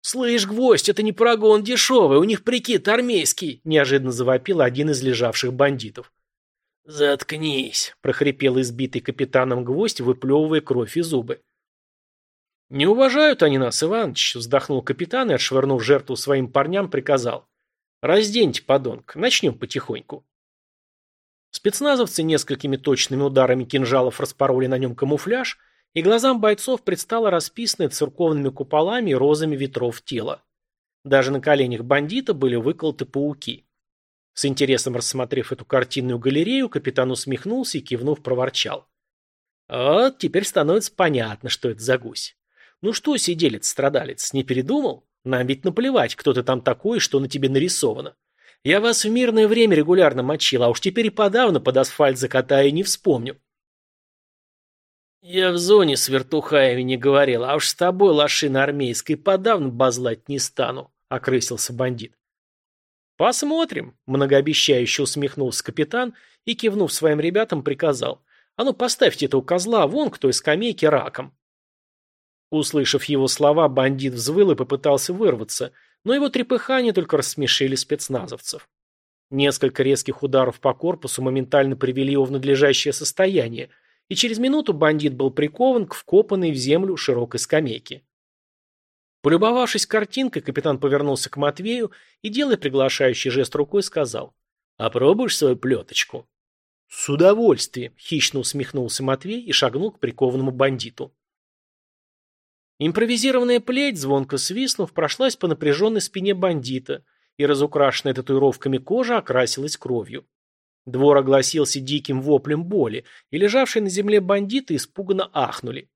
«Слышь, гвоздь, это не прогон дешевый, у них прикид армейский», неожиданно завопил один из лежавших бандитов. «Заткнись», – прохрипел избитый капитаном гвоздь, выплевывая кровь и зубы. «Не уважают они нас, Иваныч», — вздохнул капитан и, отшвырнув жертву своим парням, приказал. «Разденьте, подонка, начнем потихоньку». Спецназовцы несколькими точными ударами кинжалов распороли на нем камуфляж, и глазам бойцов предстало расписанное церковными куполами и розами ветров тело. Даже на коленях бандита были выколоты пауки. С интересом рассмотрев эту картинную галерею, капитан усмехнулся и, кивнув, проворчал. «Вот теперь становится понятно, что это за гусь. Ну что, сиделец-страдалец, не передумал? Нам ведь наплевать, кто ты там такой что на тебе нарисовано. Я вас в мирное время регулярно мочил, а уж теперь и подавно под асфальт закатаю и не вспомню. «Я в зоне с вертухаями не говорил, а уж с тобой, лошина армейской, подавно базлать не стану», — окрысился бандит. «Посмотрим», — многообещающе усмехнулся капитан и, кивнув своим ребятам, приказал. «А ну, поставьте этого козла вон к той скамейке раком». Услышав его слова, бандит взвыл и попытался вырваться, но его трепыхания только рассмешили спецназовцев. Несколько резких ударов по корпусу моментально привели его в надлежащее состояние, и через минуту бандит был прикован к вкопанной в землю широкой скамейке. Полюбовавшись картинкой, капитан повернулся к Матвею и, делая приглашающий жест рукой, сказал «Опробуешь свою плеточку?» «С удовольствием!» – хищно усмехнулся Матвей и шагнул к прикованному бандиту. Импровизированная плеть, звонко свистнув, прошлась по напряженной спине бандита, и разукрашенная татуировками кожа окрасилась кровью. Двор огласился диким воплем боли, и лежавшие на земле бандиты испуганно ахнули.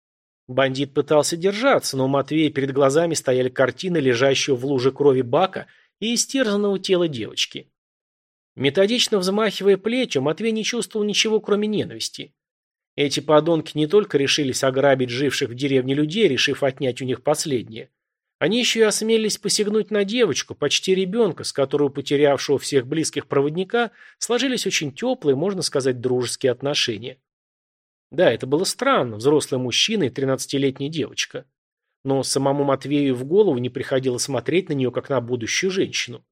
Бандит пытался держаться, но у Матвея перед глазами стояли картины лежащего в луже крови бака и истерзанного тела девочки. Методично взмахивая плетью, Матвей не чувствовал ничего, кроме ненависти. Эти подонки не только решились ограбить живших в деревне людей, решив отнять у них последнее. Они еще и осмелились посягнуть на девочку, почти ребенка, с которой потерявшего всех близких проводника сложились очень теплые, можно сказать, дружеские отношения. Да, это было странно, взрослый мужчина и тринадцатилетняя девочка. Но самому Матвею в голову не приходило смотреть на нее, как на будущую женщину.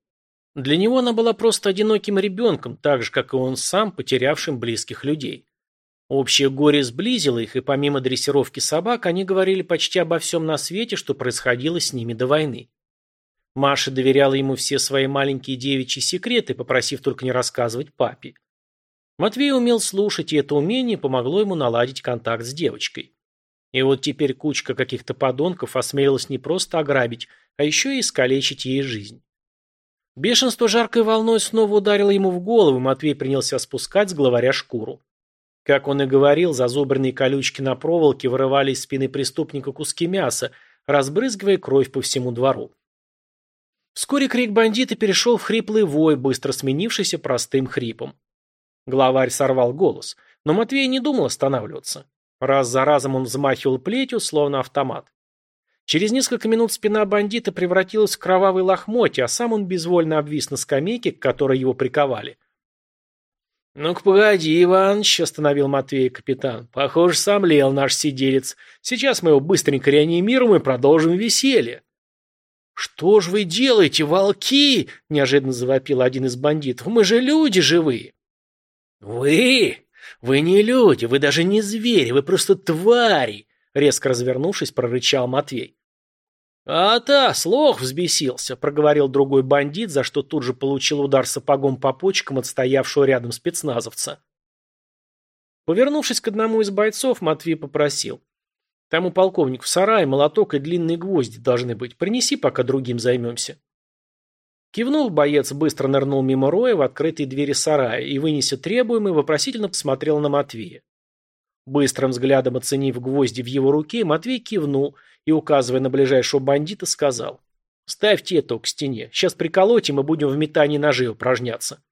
Для него она была просто одиноким ребенком, так же, как и он сам, потерявшим близких людей. Общее горе сблизило их, и помимо дрессировки собак, они говорили почти обо всем на свете, что происходило с ними до войны. Маша доверяла ему все свои маленькие девичьи секреты, попросив только не рассказывать папе. Матвей умел слушать, и это умение помогло ему наладить контакт с девочкой. И вот теперь кучка каких-то подонков осмелилась не просто ограбить, а еще и искалечить ей жизнь. Бешенство жаркой волной снова ударило ему в голову, Матвей принялся спускать с главаря шкуру. Как он и говорил, зазубренные колючки на проволоке вырывали из спины преступника куски мяса, разбрызгивая кровь по всему двору. Вскоре крик бандита перешел в хриплый вой, быстро сменившийся простым хрипом. Главарь сорвал голос, но Матвей не думал останавливаться. Раз за разом он взмахивал плетью, словно автомат. Через несколько минут спина бандита превратилась в кровавый лохмотье, а сам он безвольно обвис на скамейке, к которой его приковали. «Ну-ка, погоди, Иваныч», — остановил Матвей капитан. «Похоже, сам лел наш сиделец. Сейчас мы его быстренько реанимируем и продолжим веселье». «Что ж вы делаете, волки?» — неожиданно завопил один из бандитов. «Мы же люди живые». «Вы? Вы не люди, вы даже не звери, вы просто твари!» Резко развернувшись, прорычал Матвей. «А та, слух взбесился», — проговорил другой бандит, за что тут же получил удар сапогом по почкам от стоявшего рядом спецназовца. Повернувшись к одному из бойцов, Матвей попросил. «Там у полковник в сарае молоток и длинные гвозди должны быть. Принеси, пока другим займемся». Кивнул боец, быстро нырнул мимо роя в открытые двери сарая и, вынеся требуемый, вопросительно посмотрел на Матвея. Быстрым взглядом оценив гвозди в его руке, Матвей кивнул и, указывая на ближайшего бандита, сказал «Ставьте это к стене. Сейчас приколотим и будем в метании ножей упражняться».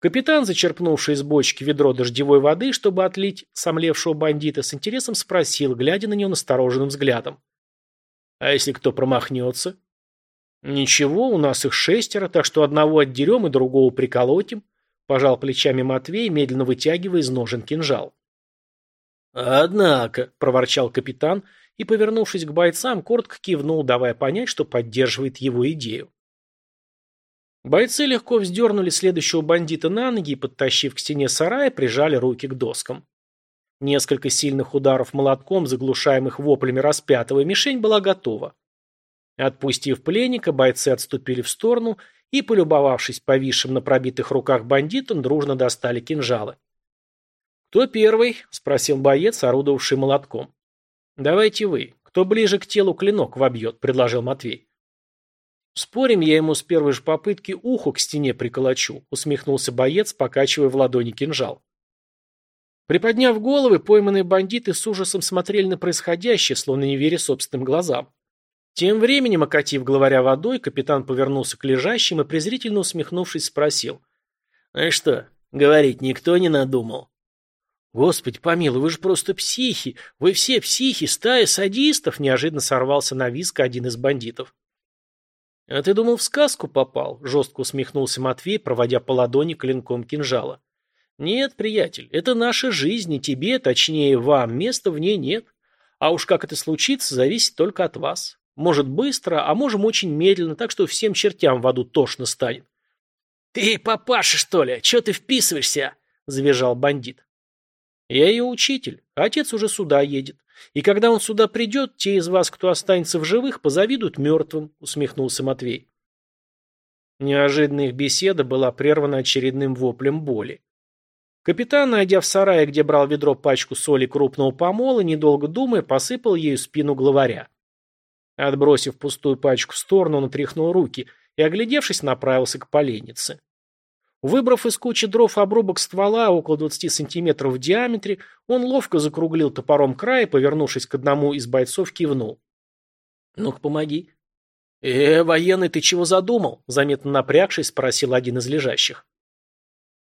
Капитан, зачерпнувший из бочки ведро дождевой воды, чтобы отлить сомлевшего бандита, с интересом спросил, глядя на него настороженным взглядом. «А если кто промахнется?» «Ничего, у нас их шестеро, так что одного отдерем и другого приколотим», пожал плечами Матвей, медленно вытягивая из ножен кинжал. «Однако», — проворчал капитан и, повернувшись к бойцам, коротко кивнул, давая понять, что поддерживает его идею. Бойцы легко вздернули следующего бандита на ноги и, подтащив к стене сарая, прижали руки к доскам. Несколько сильных ударов молотком, заглушаемых воплями распятого, мишень была готова. Отпустив пленника, бойцы отступили в сторону и, полюбовавшись повисшим на пробитых руках бандитам, дружно достали кинжалы. «Кто первый?» – спросил боец, орудовавший молотком. «Давайте вы. Кто ближе к телу клинок вобьет», – предложил Матвей. «Спорим, я ему с первой же попытки уху к стене приколочу», – усмехнулся боец, покачивая в ладони кинжал. Приподняв головы, пойманные бандиты с ужасом смотрели на происходящее, словно не веря собственным глазам. Тем временем, окатив главаря водой, капитан повернулся к лежащим и, презрительно усмехнувшись, спросил. «Ну и что, говорить никто не надумал?» Господи помилуй, вы же просто психи! Вы все психи, стая садистов!» Неожиданно сорвался на виск один из бандитов. «А ты думал, в сказку попал?» – жестко усмехнулся Матвей, проводя по ладони клинком кинжала. «Нет, приятель, это наша жизнь, и тебе, точнее вам, места в ней нет. А уж как это случится, зависит только от вас. Может быстро, а можем очень медленно, так что всем чертям в аду тошно станет». «Ты папаша, что ли? Чего ты вписываешься?» – завизжал бандит. «Я ее учитель, отец уже сюда едет. И когда он сюда придет, те из вас, кто останется в живых, позавидуют мертвым», — усмехнулся Матвей. Неожиданная их беседа была прервана очередным воплем боли. Капитан, найдя в сарае, где брал ведро пачку соли крупного помола, недолго думая, посыпал ею спину главаря. Отбросив пустую пачку в сторону, он отряхнул руки и, оглядевшись, направился к поленнице. Выбрав из кучи дров обрубок ствола около 20 сантиметров в диаметре, он ловко закруглил топором край и, повернувшись к одному из бойцов, кивнул. «Ну-ка, помоги». «Э, военный, ты чего задумал?» Заметно напрягшись, спросил один из лежащих.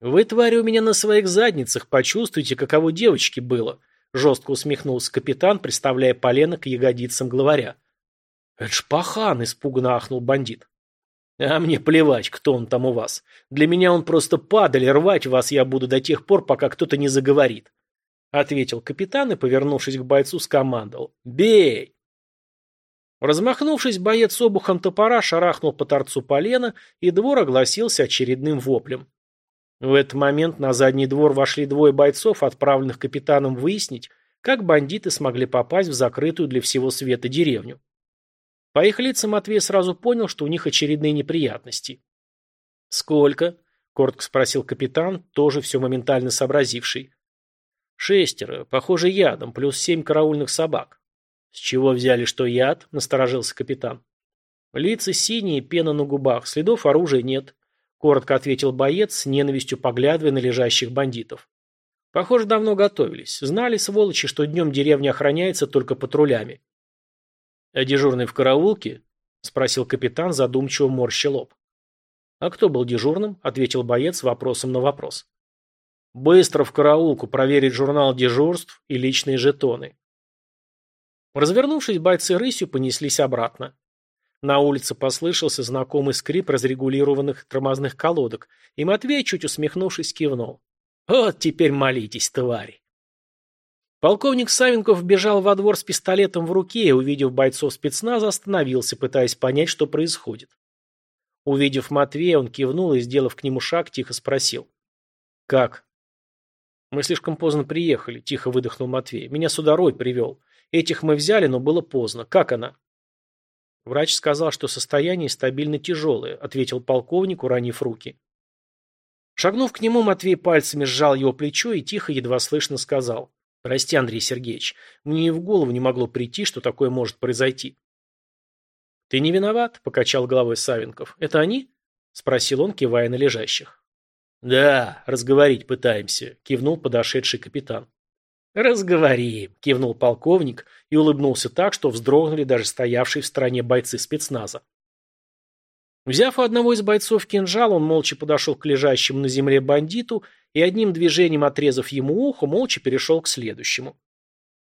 «Вы, твари, у меня на своих задницах, почувствуйте, каково девочке было», жестко усмехнулся капитан, приставляя полено к ягодицам главаря. «Это ж пахан!» – испуганно ахнул бандит. А мне плевать, кто он там у вас. Для меня он просто падаль, рвать вас я буду до тех пор, пока кто-то не заговорит. Ответил капитан и, повернувшись к бойцу, скомандовал. Бей! Размахнувшись, боец обухом топора шарахнул по торцу полена, и двор огласился очередным воплем. В этот момент на задний двор вошли двое бойцов, отправленных капитаном выяснить, как бандиты смогли попасть в закрытую для всего света деревню. По их лицам Матвей сразу понял, что у них очередные неприятности. «Сколько?» – коротко спросил капитан, тоже все моментально сообразивший. «Шестеро, похоже, ядом, плюс семь караульных собак». «С чего взяли, что яд?» – насторожился капитан. «Лица синие, пена на губах, следов оружия нет», – коротко ответил боец, с ненавистью поглядывая на лежащих бандитов. «Похоже, давно готовились. Знали, сволочи, что днем деревня охраняется только патрулями. «А дежурный в караулке?» – спросил капитан, задумчиво морща лоб. «А кто был дежурным?» – ответил боец вопросом на вопрос. «Быстро в караулку проверить журнал дежурств и личные жетоны». Развернувшись, бойцы рысью понеслись обратно. На улице послышался знакомый скрип разрегулированных тормозных колодок, и Матвей, чуть усмехнувшись, кивнул. «Вот теперь молитесь, твари!» Полковник Савенков бежал во двор с пистолетом в руке и, увидев бойцов спецназа, остановился, пытаясь понять, что происходит. Увидев Матвея, он кивнул и, сделав к нему шаг, тихо спросил. «Как?» «Мы слишком поздно приехали», – тихо выдохнул Матвей. «Меня сюда Рой привел. Этих мы взяли, но было поздно. Как она?» Врач сказал, что состояние стабильно тяжелое, ответил полковник, уронив руки. Шагнув к нему, Матвей пальцами сжал его плечо и тихо, едва слышно сказал. Прости, Андрей Сергеевич, мне и в голову не могло прийти, что такое может произойти. Ты не виноват, покачал головой Савенков. Это они? Спросил он, кивая на лежащих. Да, разговорить пытаемся, кивнул подошедший капитан. «Разговорим», – кивнул полковник и улыбнулся так, что вздрогнули даже стоявшие в стороне бойцы спецназа. Взяв у одного из бойцов кинжал, он молча подошел к лежащему на земле бандиту и одним движением отрезав ему ухо, молча перешел к следующему.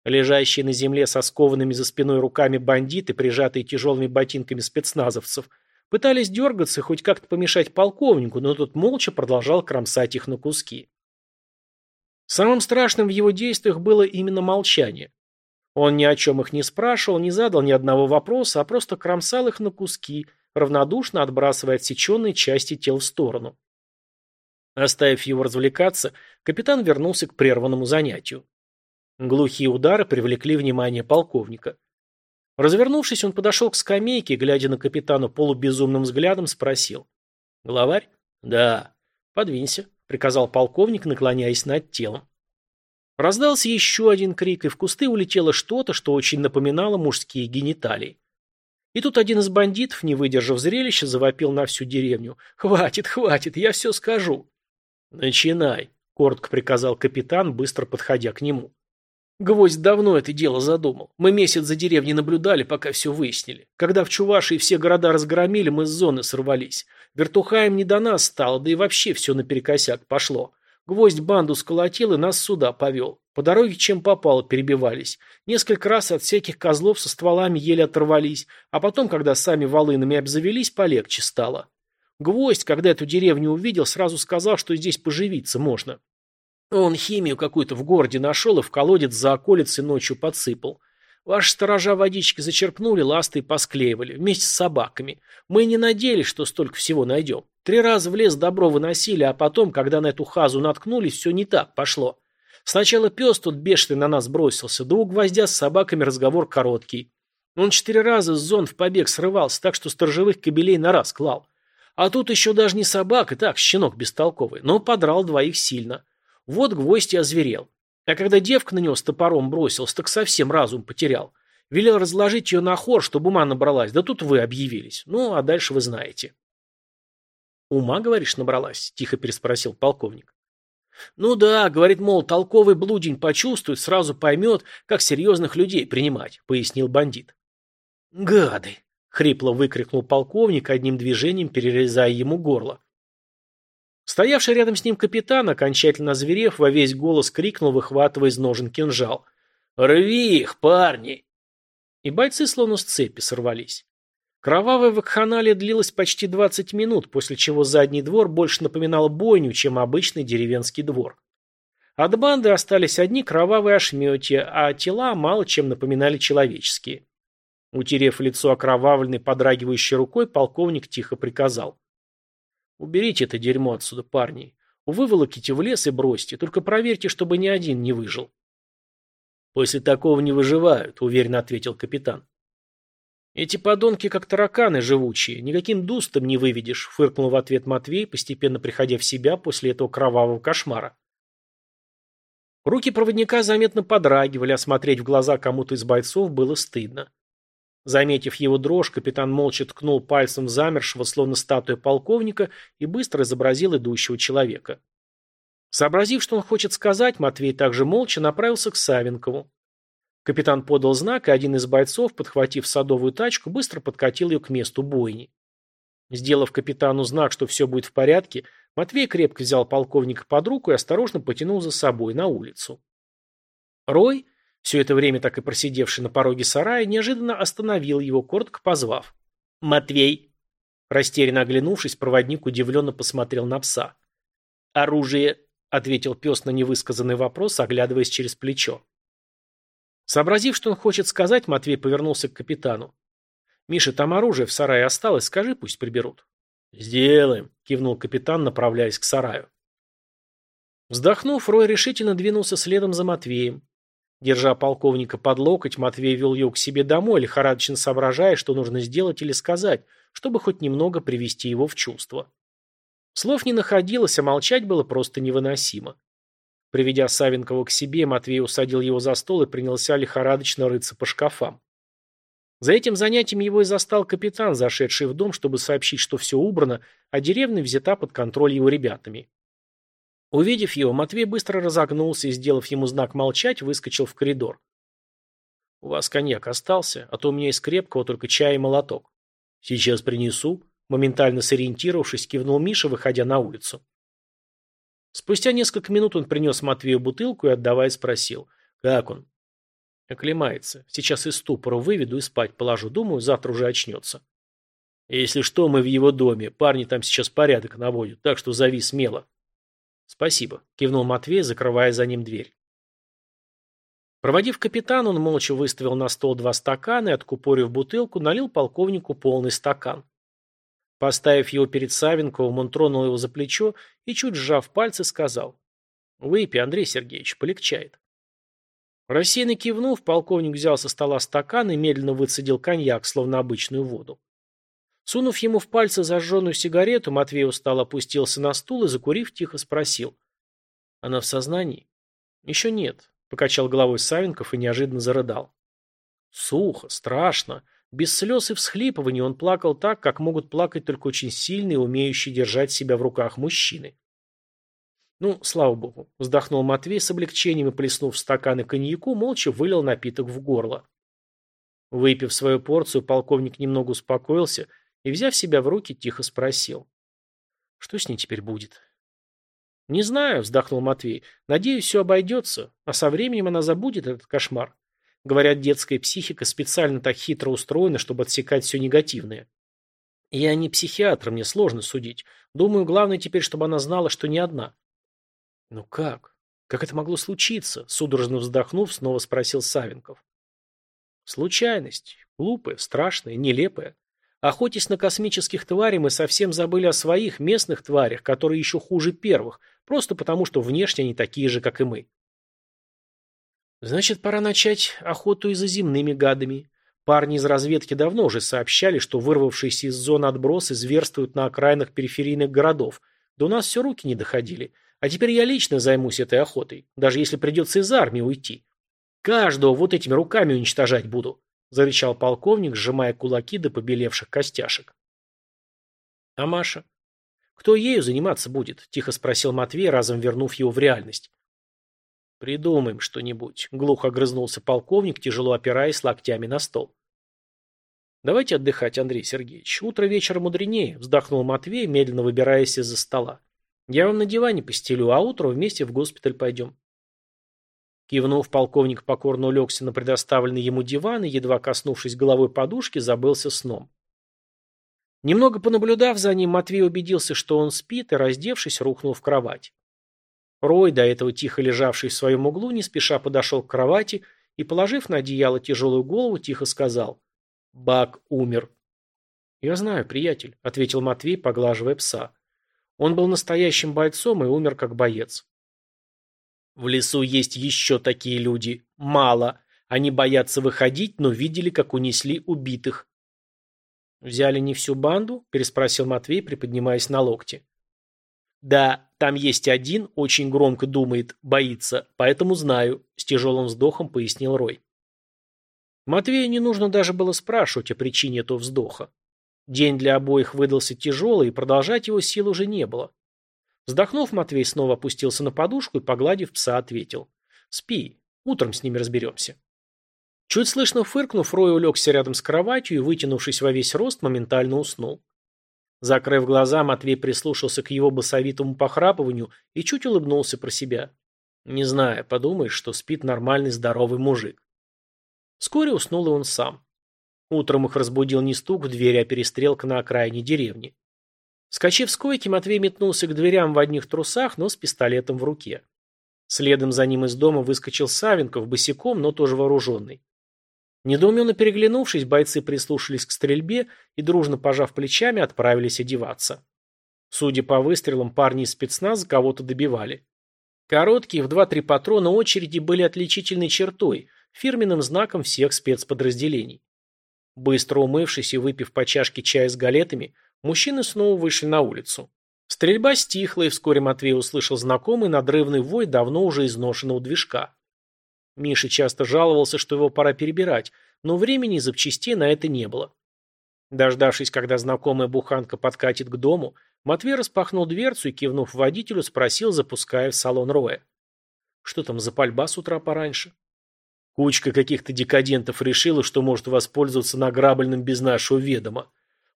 Лежащие на земле со скованными за спиной руками бандиты, прижатые тяжелыми ботинками спецназовцев, пытались дергаться хоть как-то помешать полковнику, но тот молча продолжал кромсать их на куски. Самым страшным в его действиях было именно молчание. Он ни о чем их не спрашивал, не задал ни одного вопроса, а просто кромсал их на куски – равнодушно отбрасывая отсеченные части тел в сторону. Оставив его развлекаться, капитан вернулся к прерванному занятию. Глухие удары привлекли внимание полковника. Развернувшись, он подошел к скамейке, глядя на капитана полубезумным взглядом, спросил. «Главарь?» «Да». «Подвинься», — приказал полковник, наклоняясь над телом. Раздался еще один крик, и в кусты улетело что-то, что очень напоминало мужские гениталии. И тут один из бандитов, не выдержав зрелища, завопил на всю деревню. «Хватит, хватит, я все скажу». «Начинай», — коротко приказал капитан, быстро подходя к нему. Гвоздь давно это дело задумал. Мы месяц за деревней наблюдали, пока все выяснили. Когда в Чувашии все города разгромили, мы с зоны сорвались. Вертухаем не до нас стало, да и вообще все наперекосяк пошло. Гвоздь банду сколотил и нас сюда повел. По дороге чем попало перебивались. Несколько раз от всяких козлов со стволами еле оторвались, а потом, когда сами волынами обзавелись, полегче стало. Гвоздь, когда эту деревню увидел, сразу сказал, что здесь поживиться можно. Он химию какую-то в городе нашел и в колодец за околицей ночью подсыпал. Ваши сторожа водички зачерпнули, ласты и посклеивали, вместе с собаками. Мы не надеялись, что столько всего найдем. Три раза в лес добро выносили, а потом, когда на эту хазу наткнулись, все не так пошло. Сначала пес тут бешеный на нас бросился, да у гвоздя с собаками разговор короткий. Он четыре раза с зон в побег срывался, так что сторожевых кобелей на раз клал. А тут еще даже не собака, так, щенок бестолковый, но подрал двоих сильно. Вот гвоздь и озверел. А когда девка на него с топором бросилась, так совсем разум потерял. Велел разложить ее на хор, чтобы ума набралась, да тут вы объявились. Ну, а дальше вы знаете. «Ума, говоришь, набралась?» – тихо переспросил полковник. «Ну да, говорит, мол, толковый блудень почувствует, сразу поймет, как серьезных людей принимать», – пояснил бандит. «Гады!» – хрипло выкрикнул полковник, одним движением перерезая ему горло. Стоявший рядом с ним капитан, окончательно зверев, во весь голос крикнул, выхватывая из ножен кинжал. «Рви их, парни!» И бойцы словно с цепи сорвались. Кровавая вакханалия длилась почти 20 минут, после чего задний двор больше напоминал бойню, чем обычный деревенский двор. От банды остались одни кровавые ошметья, а тела мало чем напоминали человеческие. Утерев лицо окровавленной, подрагивающей рукой, полковник тихо приказал. Уберите это дерьмо отсюда, парни. Выволоките в лес и бросьте, только проверьте, чтобы ни один не выжил. После такого не выживают, уверенно ответил капитан. Эти подонки как тараканы живучие, никаким дустом не выведешь, фыркнул в ответ Матвей, постепенно приходя в себя после этого кровавого кошмара. Руки проводника заметно подрагивали, а смотреть в глаза кому-то из бойцов было стыдно. Заметив его дрожь, капитан молча ткнул пальцем в замершего, словно статуя полковника, и быстро изобразил идущего человека. Сообразив, что он хочет сказать, Матвей также молча направился к Савенкову. Капитан подал знак, и один из бойцов, подхватив садовую тачку, быстро подкатил ее к месту бойни. Сделав капитану знак, что все будет в порядке, Матвей крепко взял полковника под руку и осторожно потянул за собой на улицу. Рой, все это время так и просидевший на пороге сарая, неожиданно остановил его, коротко позвав. «Матвей!» Растерянно оглянувшись, проводник удивленно посмотрел на пса. «Оружие!» — ответил пес на невысказанный вопрос, оглядываясь через плечо. Сообразив, что он хочет сказать, Матвей повернулся к капитану. «Миша, там оружие в сарае осталось, скажи, пусть приберут». «Сделаем», — кивнул капитан, направляясь к сараю. Вздохнув, Рой решительно двинулся следом за Матвеем. Держа полковника под локоть, Матвей вел его к себе домой, лихорадочно соображая, что нужно сделать или сказать, чтобы хоть немного привести его в чувство. Слов не находилось, а молчать было просто невыносимо. Приведя Савенкова к себе, Матвей усадил его за стол и принялся лихорадочно рыться по шкафам. За этим занятием его и застал капитан, зашедший в дом, чтобы сообщить, что все убрано, а деревня взята под контроль его ребятами. Увидев его, Матвей быстро разогнулся и, сделав ему знак молчать, выскочил в коридор. «У вас коньяк остался, а то у меня из крепкого только чай и молоток». «Сейчас принесу», — моментально сориентировавшись, кивнул Миша, выходя на улицу. Спустя несколько минут он принес Матвею бутылку и, отдавая, спросил, «Как он?» «Оклемается. Сейчас из ступора выведу и спать положу. Думаю, завтра уже очнется». «Если что, мы в его доме. Парни там сейчас порядок наводят, так что зови смело». «Спасибо», – кивнул Матвей, закрывая за ним дверь. Проводив капитана, он молча выставил на стол два стакана и, откупорив бутылку, налил полковнику полный стакан. Поставив его перед Савенковым, он тронул его за плечо и, чуть сжав пальцы, сказал «Выпей, Андрей Сергеевич, полегчает». Рассеянно кивнув, полковник взял со стола стакан и медленно выцедил коньяк, словно обычную воду. Сунув ему в пальцы зажженную сигарету, Матвей устал опустился на стул и, закурив, тихо спросил. «Она в сознании?» «Еще нет», — покачал головой Савенков и неожиданно зарыдал. Сухо, страшно. Без слез и всхлипываний он плакал так, как могут плакать только очень сильные, умеющие держать себя в руках мужчины. «Ну, слава богу», — вздохнул Матвей с облегчением и, плеснув стаканы коньяку, молча вылил напиток в горло. Выпив свою порцию, полковник немного успокоился — и, взяв себя в руки, тихо спросил. Что с ней теперь будет? Не знаю, вздохнул Матвей. Надеюсь, все обойдется, а со временем она забудет этот кошмар. Говорят, детская психика специально так хитро устроена, чтобы отсекать все негативное. Я не психиатр, мне сложно судить. Думаю, главное теперь, чтобы она знала, что не одна. Ну как? Как это могло случиться? Судорожно вздохнув, снова спросил Савенков. Случайность. Глупая, страшная, нелепая. Охотясь на космических тварей, мы совсем забыли о своих местных тварях, которые еще хуже первых, просто потому, что внешне они такие же, как и мы. Значит, пора начать охоту и за земными гадами. Парни из разведки давно уже сообщали, что вырвавшиеся из зоны отбросы зверствуют на окраинах периферийных городов, у нас все руки не доходили. А теперь я лично займусь этой охотой, даже если придется из армии уйти. Каждого вот этими руками уничтожать буду зарычал полковник, сжимая кулаки до побелевших костяшек. А Маша? Кто ею заниматься будет? Тихо спросил Матвей, разом вернув его в реальность. Придумаем что-нибудь, глухо огрызнулся полковник, тяжело опираясь локтями на стол. Давайте отдыхать, Андрей Сергеевич. Утро вечера мудренее, вздохнул Матвей, медленно выбираясь из-за стола. Я вам на диване постелю, а утром вместе в госпиталь пойдем. Кивнув, полковник покорно улегся на предоставленный ему диван и, едва коснувшись головой подушки, забылся сном. Немного понаблюдав за ним, Матвей убедился, что он спит, и, раздевшись, рухнул в кровать. Рой, до этого тихо лежавший в своем углу, не спеша подошел к кровати и, положив на одеяло тяжелую голову, тихо сказал «Бак умер». «Я знаю, приятель», — ответил Матвей, поглаживая пса. Он был настоящим бойцом и умер как боец. В лесу есть еще такие люди. Мало. Они боятся выходить, но видели, как унесли убитых. «Взяли не всю банду?» – переспросил Матвей, приподнимаясь на локте. «Да, там есть один, очень громко думает, боится, поэтому знаю», – с тяжелым вздохом пояснил Рой. Матвею не нужно даже было спрашивать о причине этого вздоха. День для обоих выдался тяжелый, и продолжать его сил уже не было. Вздохнув, Матвей снова опустился на подушку и, погладив пса, ответил. «Спи. Утром с ними разберемся». Чуть слышно фыркнув, Рой улегся рядом с кроватью и, вытянувшись во весь рост, моментально уснул. Закрыв глаза, Матвей прислушался к его басовитому похрапыванию и чуть улыбнулся про себя. Не знаю, подумаешь, что спит нормальный здоровый мужик. Вскоре уснул и он сам. Утром их разбудил не стук в двери, а перестрелка на окраине деревни. Скочив с койки, Матвей метнулся к дверям в одних трусах, но с пистолетом в руке. Следом за ним из дома выскочил Савенков, босиком, но тоже вооруженный. Недоуменно переглянувшись, бойцы прислушались к стрельбе и, дружно пожав плечами, отправились одеваться. Судя по выстрелам, парни из спецназа кого-то добивали. Короткие в два-три патрона очереди были отличительной чертой, фирменным знаком всех спецподразделений. Быстро умывшись и выпив по чашке чая с галетами, Мужчины снова вышли на улицу. Стрельба стихла, и вскоре Матвей услышал знакомый надрывный вой давно уже изношенного движка. Миша часто жаловался, что его пора перебирать, но времени и запчастей на это не было. Дождавшись, когда знакомая буханка подкатит к дому, Матвей распахнул дверцу и, кивнув водителю, спросил, запуская в салон Роя. «Что там за пальба с утра пораньше?» Кучка каких-то декадентов решила, что может воспользоваться награбленным без нашего ведома.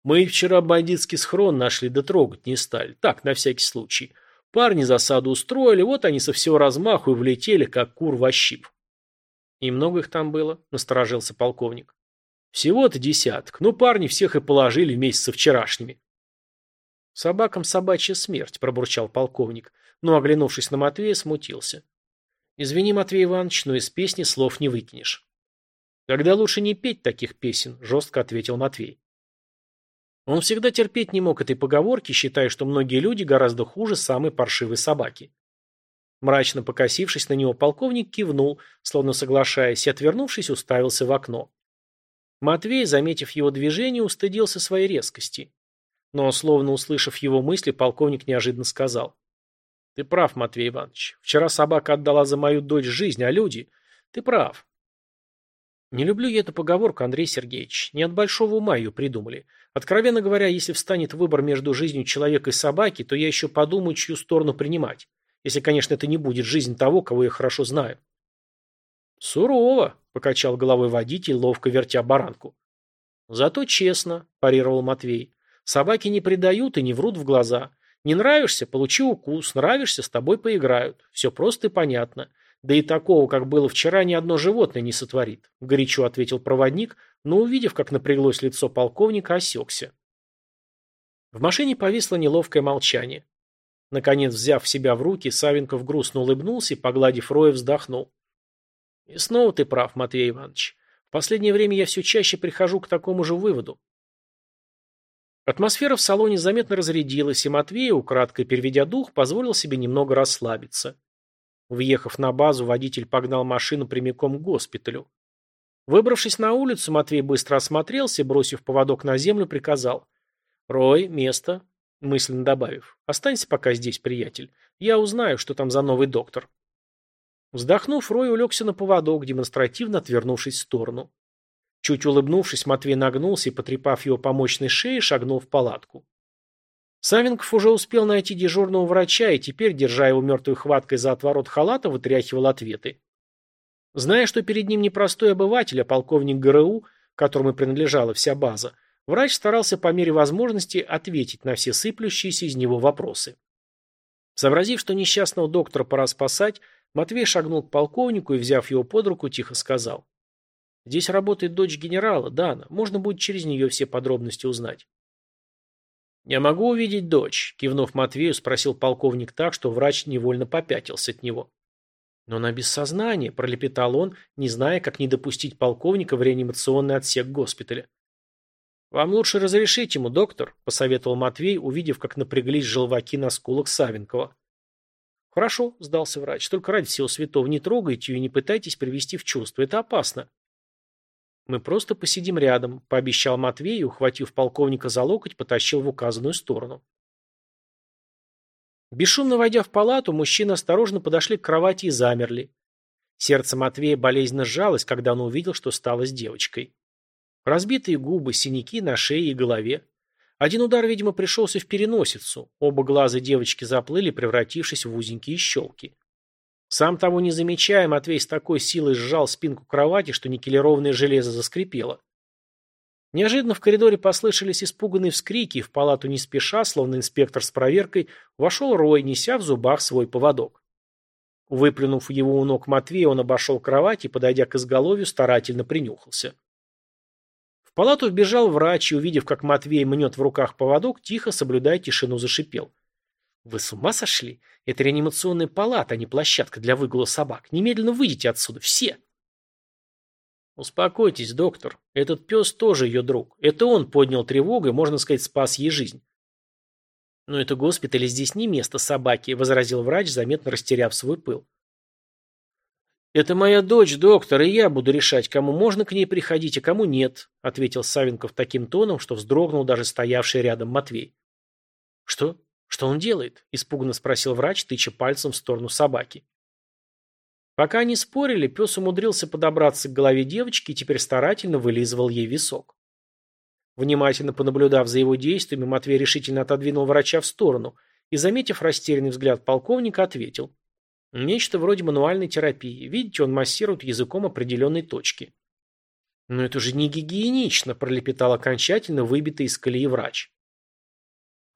Мы вчера бандитский схрон нашли, да трогать не стали. Так, на всякий случай. Парни засаду устроили, вот они со всего размаху и влетели, как кур в ощип. И много их там было, насторожился полковник. Всего-то десяток, но парни всех и положили вместе со вчерашними. Собакам собачья смерть, пробурчал полковник, но, оглянувшись на Матвея, смутился. Извини, Матвей Иванович, но из песни слов не выкинешь. Тогда лучше не петь таких песен, жестко ответил Матвей. Он всегда терпеть не мог этой поговорки, считая, что многие люди гораздо хуже самой паршивой собаки. Мрачно покосившись на него, полковник кивнул, словно соглашаясь, и, отвернувшись, уставился в окно. Матвей, заметив его движение, устыдился своей резкости. Но, словно услышав его мысли, полковник неожиданно сказал. «Ты прав, Матвей Иванович. Вчера собака отдала за мою дочь жизнь, а люди... Ты прав. Не люблю я эту поговорку, Андрей Сергеевич. Не от большого ума ее придумали. Откровенно говоря, если встанет выбор между жизнью человека и собаки, то я еще подумаю, чью сторону принимать. Если, конечно, это не будет жизнь того, кого я хорошо знаю. Сурово, покачал головой водитель, ловко вертя баранку. Зато честно, парировал Матвей. Собаки не предают и не врут в глаза. Не нравишься – получи укус, нравишься – с тобой поиграют. Все просто и понятно. Да и такого, как было вчера, ни одно животное не сотворит», – горячо ответил проводник, но, увидев, как напряглось лицо полковника, осекся. В машине повисло неловкое молчание. Наконец, взяв себя в руки, Савенков грустно улыбнулся и, погладив Роя, вздохнул. «И снова ты прав, Матвей Иванович. В последнее время я все чаще прихожу к такому же выводу. Атмосфера в салоне заметно разрядилась, и Матвей, украдкой переведя дух, позволил себе немного расслабиться. Въехав на базу, водитель погнал машину прямиком к госпиталю. Выбравшись на улицу, Матвей быстро осмотрелся бросив поводок на землю, приказал. «Рой, место», мысленно добавив. «Останься пока здесь, приятель. Я узнаю, что там за новый доктор». Вздохнув, Рой улегся на поводок, демонстративно отвернувшись в сторону. Чуть улыбнувшись, Матвей нагнулся и, потрепав его по мощной шее, шагнул в палатку. Савенков уже успел найти дежурного врача и теперь, держа его мертвой хваткой за отворот халата, вытряхивал ответы. Зная, что перед ним не простой обыватель, а полковник ГРУ, которому принадлежала вся база, врач старался по мере возможности ответить на все сыплющиеся из него вопросы. Сообразив, что несчастного доктора пора спасать, Матвей шагнул к полковнику и, взяв его под руку, тихо сказал. Здесь работает дочь генерала, Дана. Можно будет через нее все подробности узнать. «Я могу увидеть дочь?» – кивнув Матвею, спросил полковник так, что врач невольно попятился от него. «Но она без сознания», – пролепетал он, не зная, как не допустить полковника в реанимационный отсек госпиталя. «Вам лучше разрешить ему, доктор», – посоветовал Матвей, увидев, как напряглись желваки на скулах Савенкова. «Хорошо», – сдался врач, – «только ради всего святого не трогайте ее и не пытайтесь привести в чувство. Это опасно». «Мы просто посидим рядом», – пообещал Матвей и, ухватив полковника за локоть, потащил в указанную сторону. Бесшумно войдя в палату, мужчины осторожно подошли к кровати и замерли. Сердце Матвея болезненно сжалось, когда он увидел, что стало с девочкой. Разбитые губы, синяки на шее и голове. Один удар, видимо, пришелся в переносицу. Оба глаза девочки заплыли, превратившись в узенькие щелки. Сам того не замечая, Матвей с такой силой сжал спинку кровати, что никелированное железо заскрипело. Неожиданно в коридоре послышались испуганные вскрики, и в палату не спеша, словно инспектор с проверкой, вошел Рой, неся в зубах свой поводок. Выплюнув его у ног Матвея, он обошел кровать и, подойдя к изголовью, старательно принюхался. В палату вбежал врач и, увидев, как Матвей мнет в руках поводок, тихо, соблюдая тишину, зашипел. «Вы с ума сошли? Это реанимационная палата, а не площадка для выгула собак. Немедленно выйдите отсюда, все!» «Успокойтесь, доктор. Этот пес тоже ее друг. Это он поднял тревогу и, можно сказать, спас ей жизнь». «Но это госпиталь, здесь не место собаки», — возразил врач, заметно растеряв свой пыл. «Это моя дочь, доктор, и я буду решать, кому можно к ней приходить, а кому нет», — ответил Савенков таким тоном, что вздрогнул даже стоявший рядом Матвей. «Что? «Что он делает?» – испуганно спросил врач, тыча пальцем в сторону собаки. Пока они спорили, пес умудрился подобраться к голове девочки и теперь старательно вылизывал ей висок. Внимательно понаблюдав за его действиями, Матвей решительно отодвинул врача в сторону и, заметив растерянный взгляд полковника, ответил. Нечто вроде мануальной терапии. Видите, он массирует языком определенной точки. «Но это же не гигиенично», – пролепетал окончательно выбитый из колеи врач.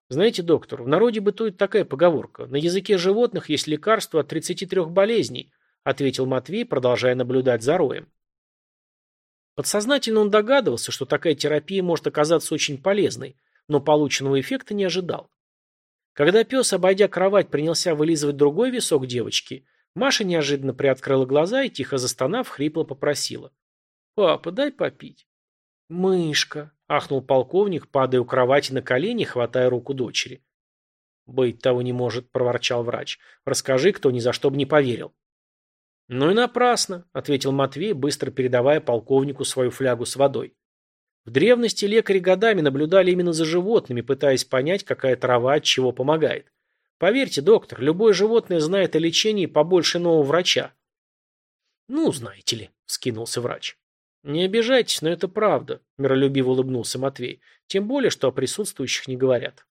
Знаете, доктор, в народе бытует такая поговорка. На языке животных есть лекарство от 33 болезней, ответил Матвей, продолжая наблюдать за роем. Подсознательно он догадывался, что такая терапия может оказаться очень полезной, но полученного эффекта не ожидал. Когда пес, обойдя кровать, принялся вылизывать другой висок девочки, Маша неожиданно приоткрыла глаза и, тихо застонав, хрипло попросила. «Папа, дай попить». «Мышка», Ахнул полковник, падая у кровати на колени, хватая руку дочери. «Быть того не может», — проворчал врач. «Расскажи, кто ни за что бы не поверил». «Ну и напрасно», — ответил Матвей, быстро передавая полковнику свою флягу с водой. В древности лекари годами наблюдали именно за животными, пытаясь понять, какая трава от чего помогает. Поверьте, доктор, любое животное знает о лечении побольше нового врача. «Ну, знаете ли», — скинулся врач. «Не обижайтесь, но это правда», – миролюбиво улыбнулся Матвей. «Тем более, что о присутствующих не говорят».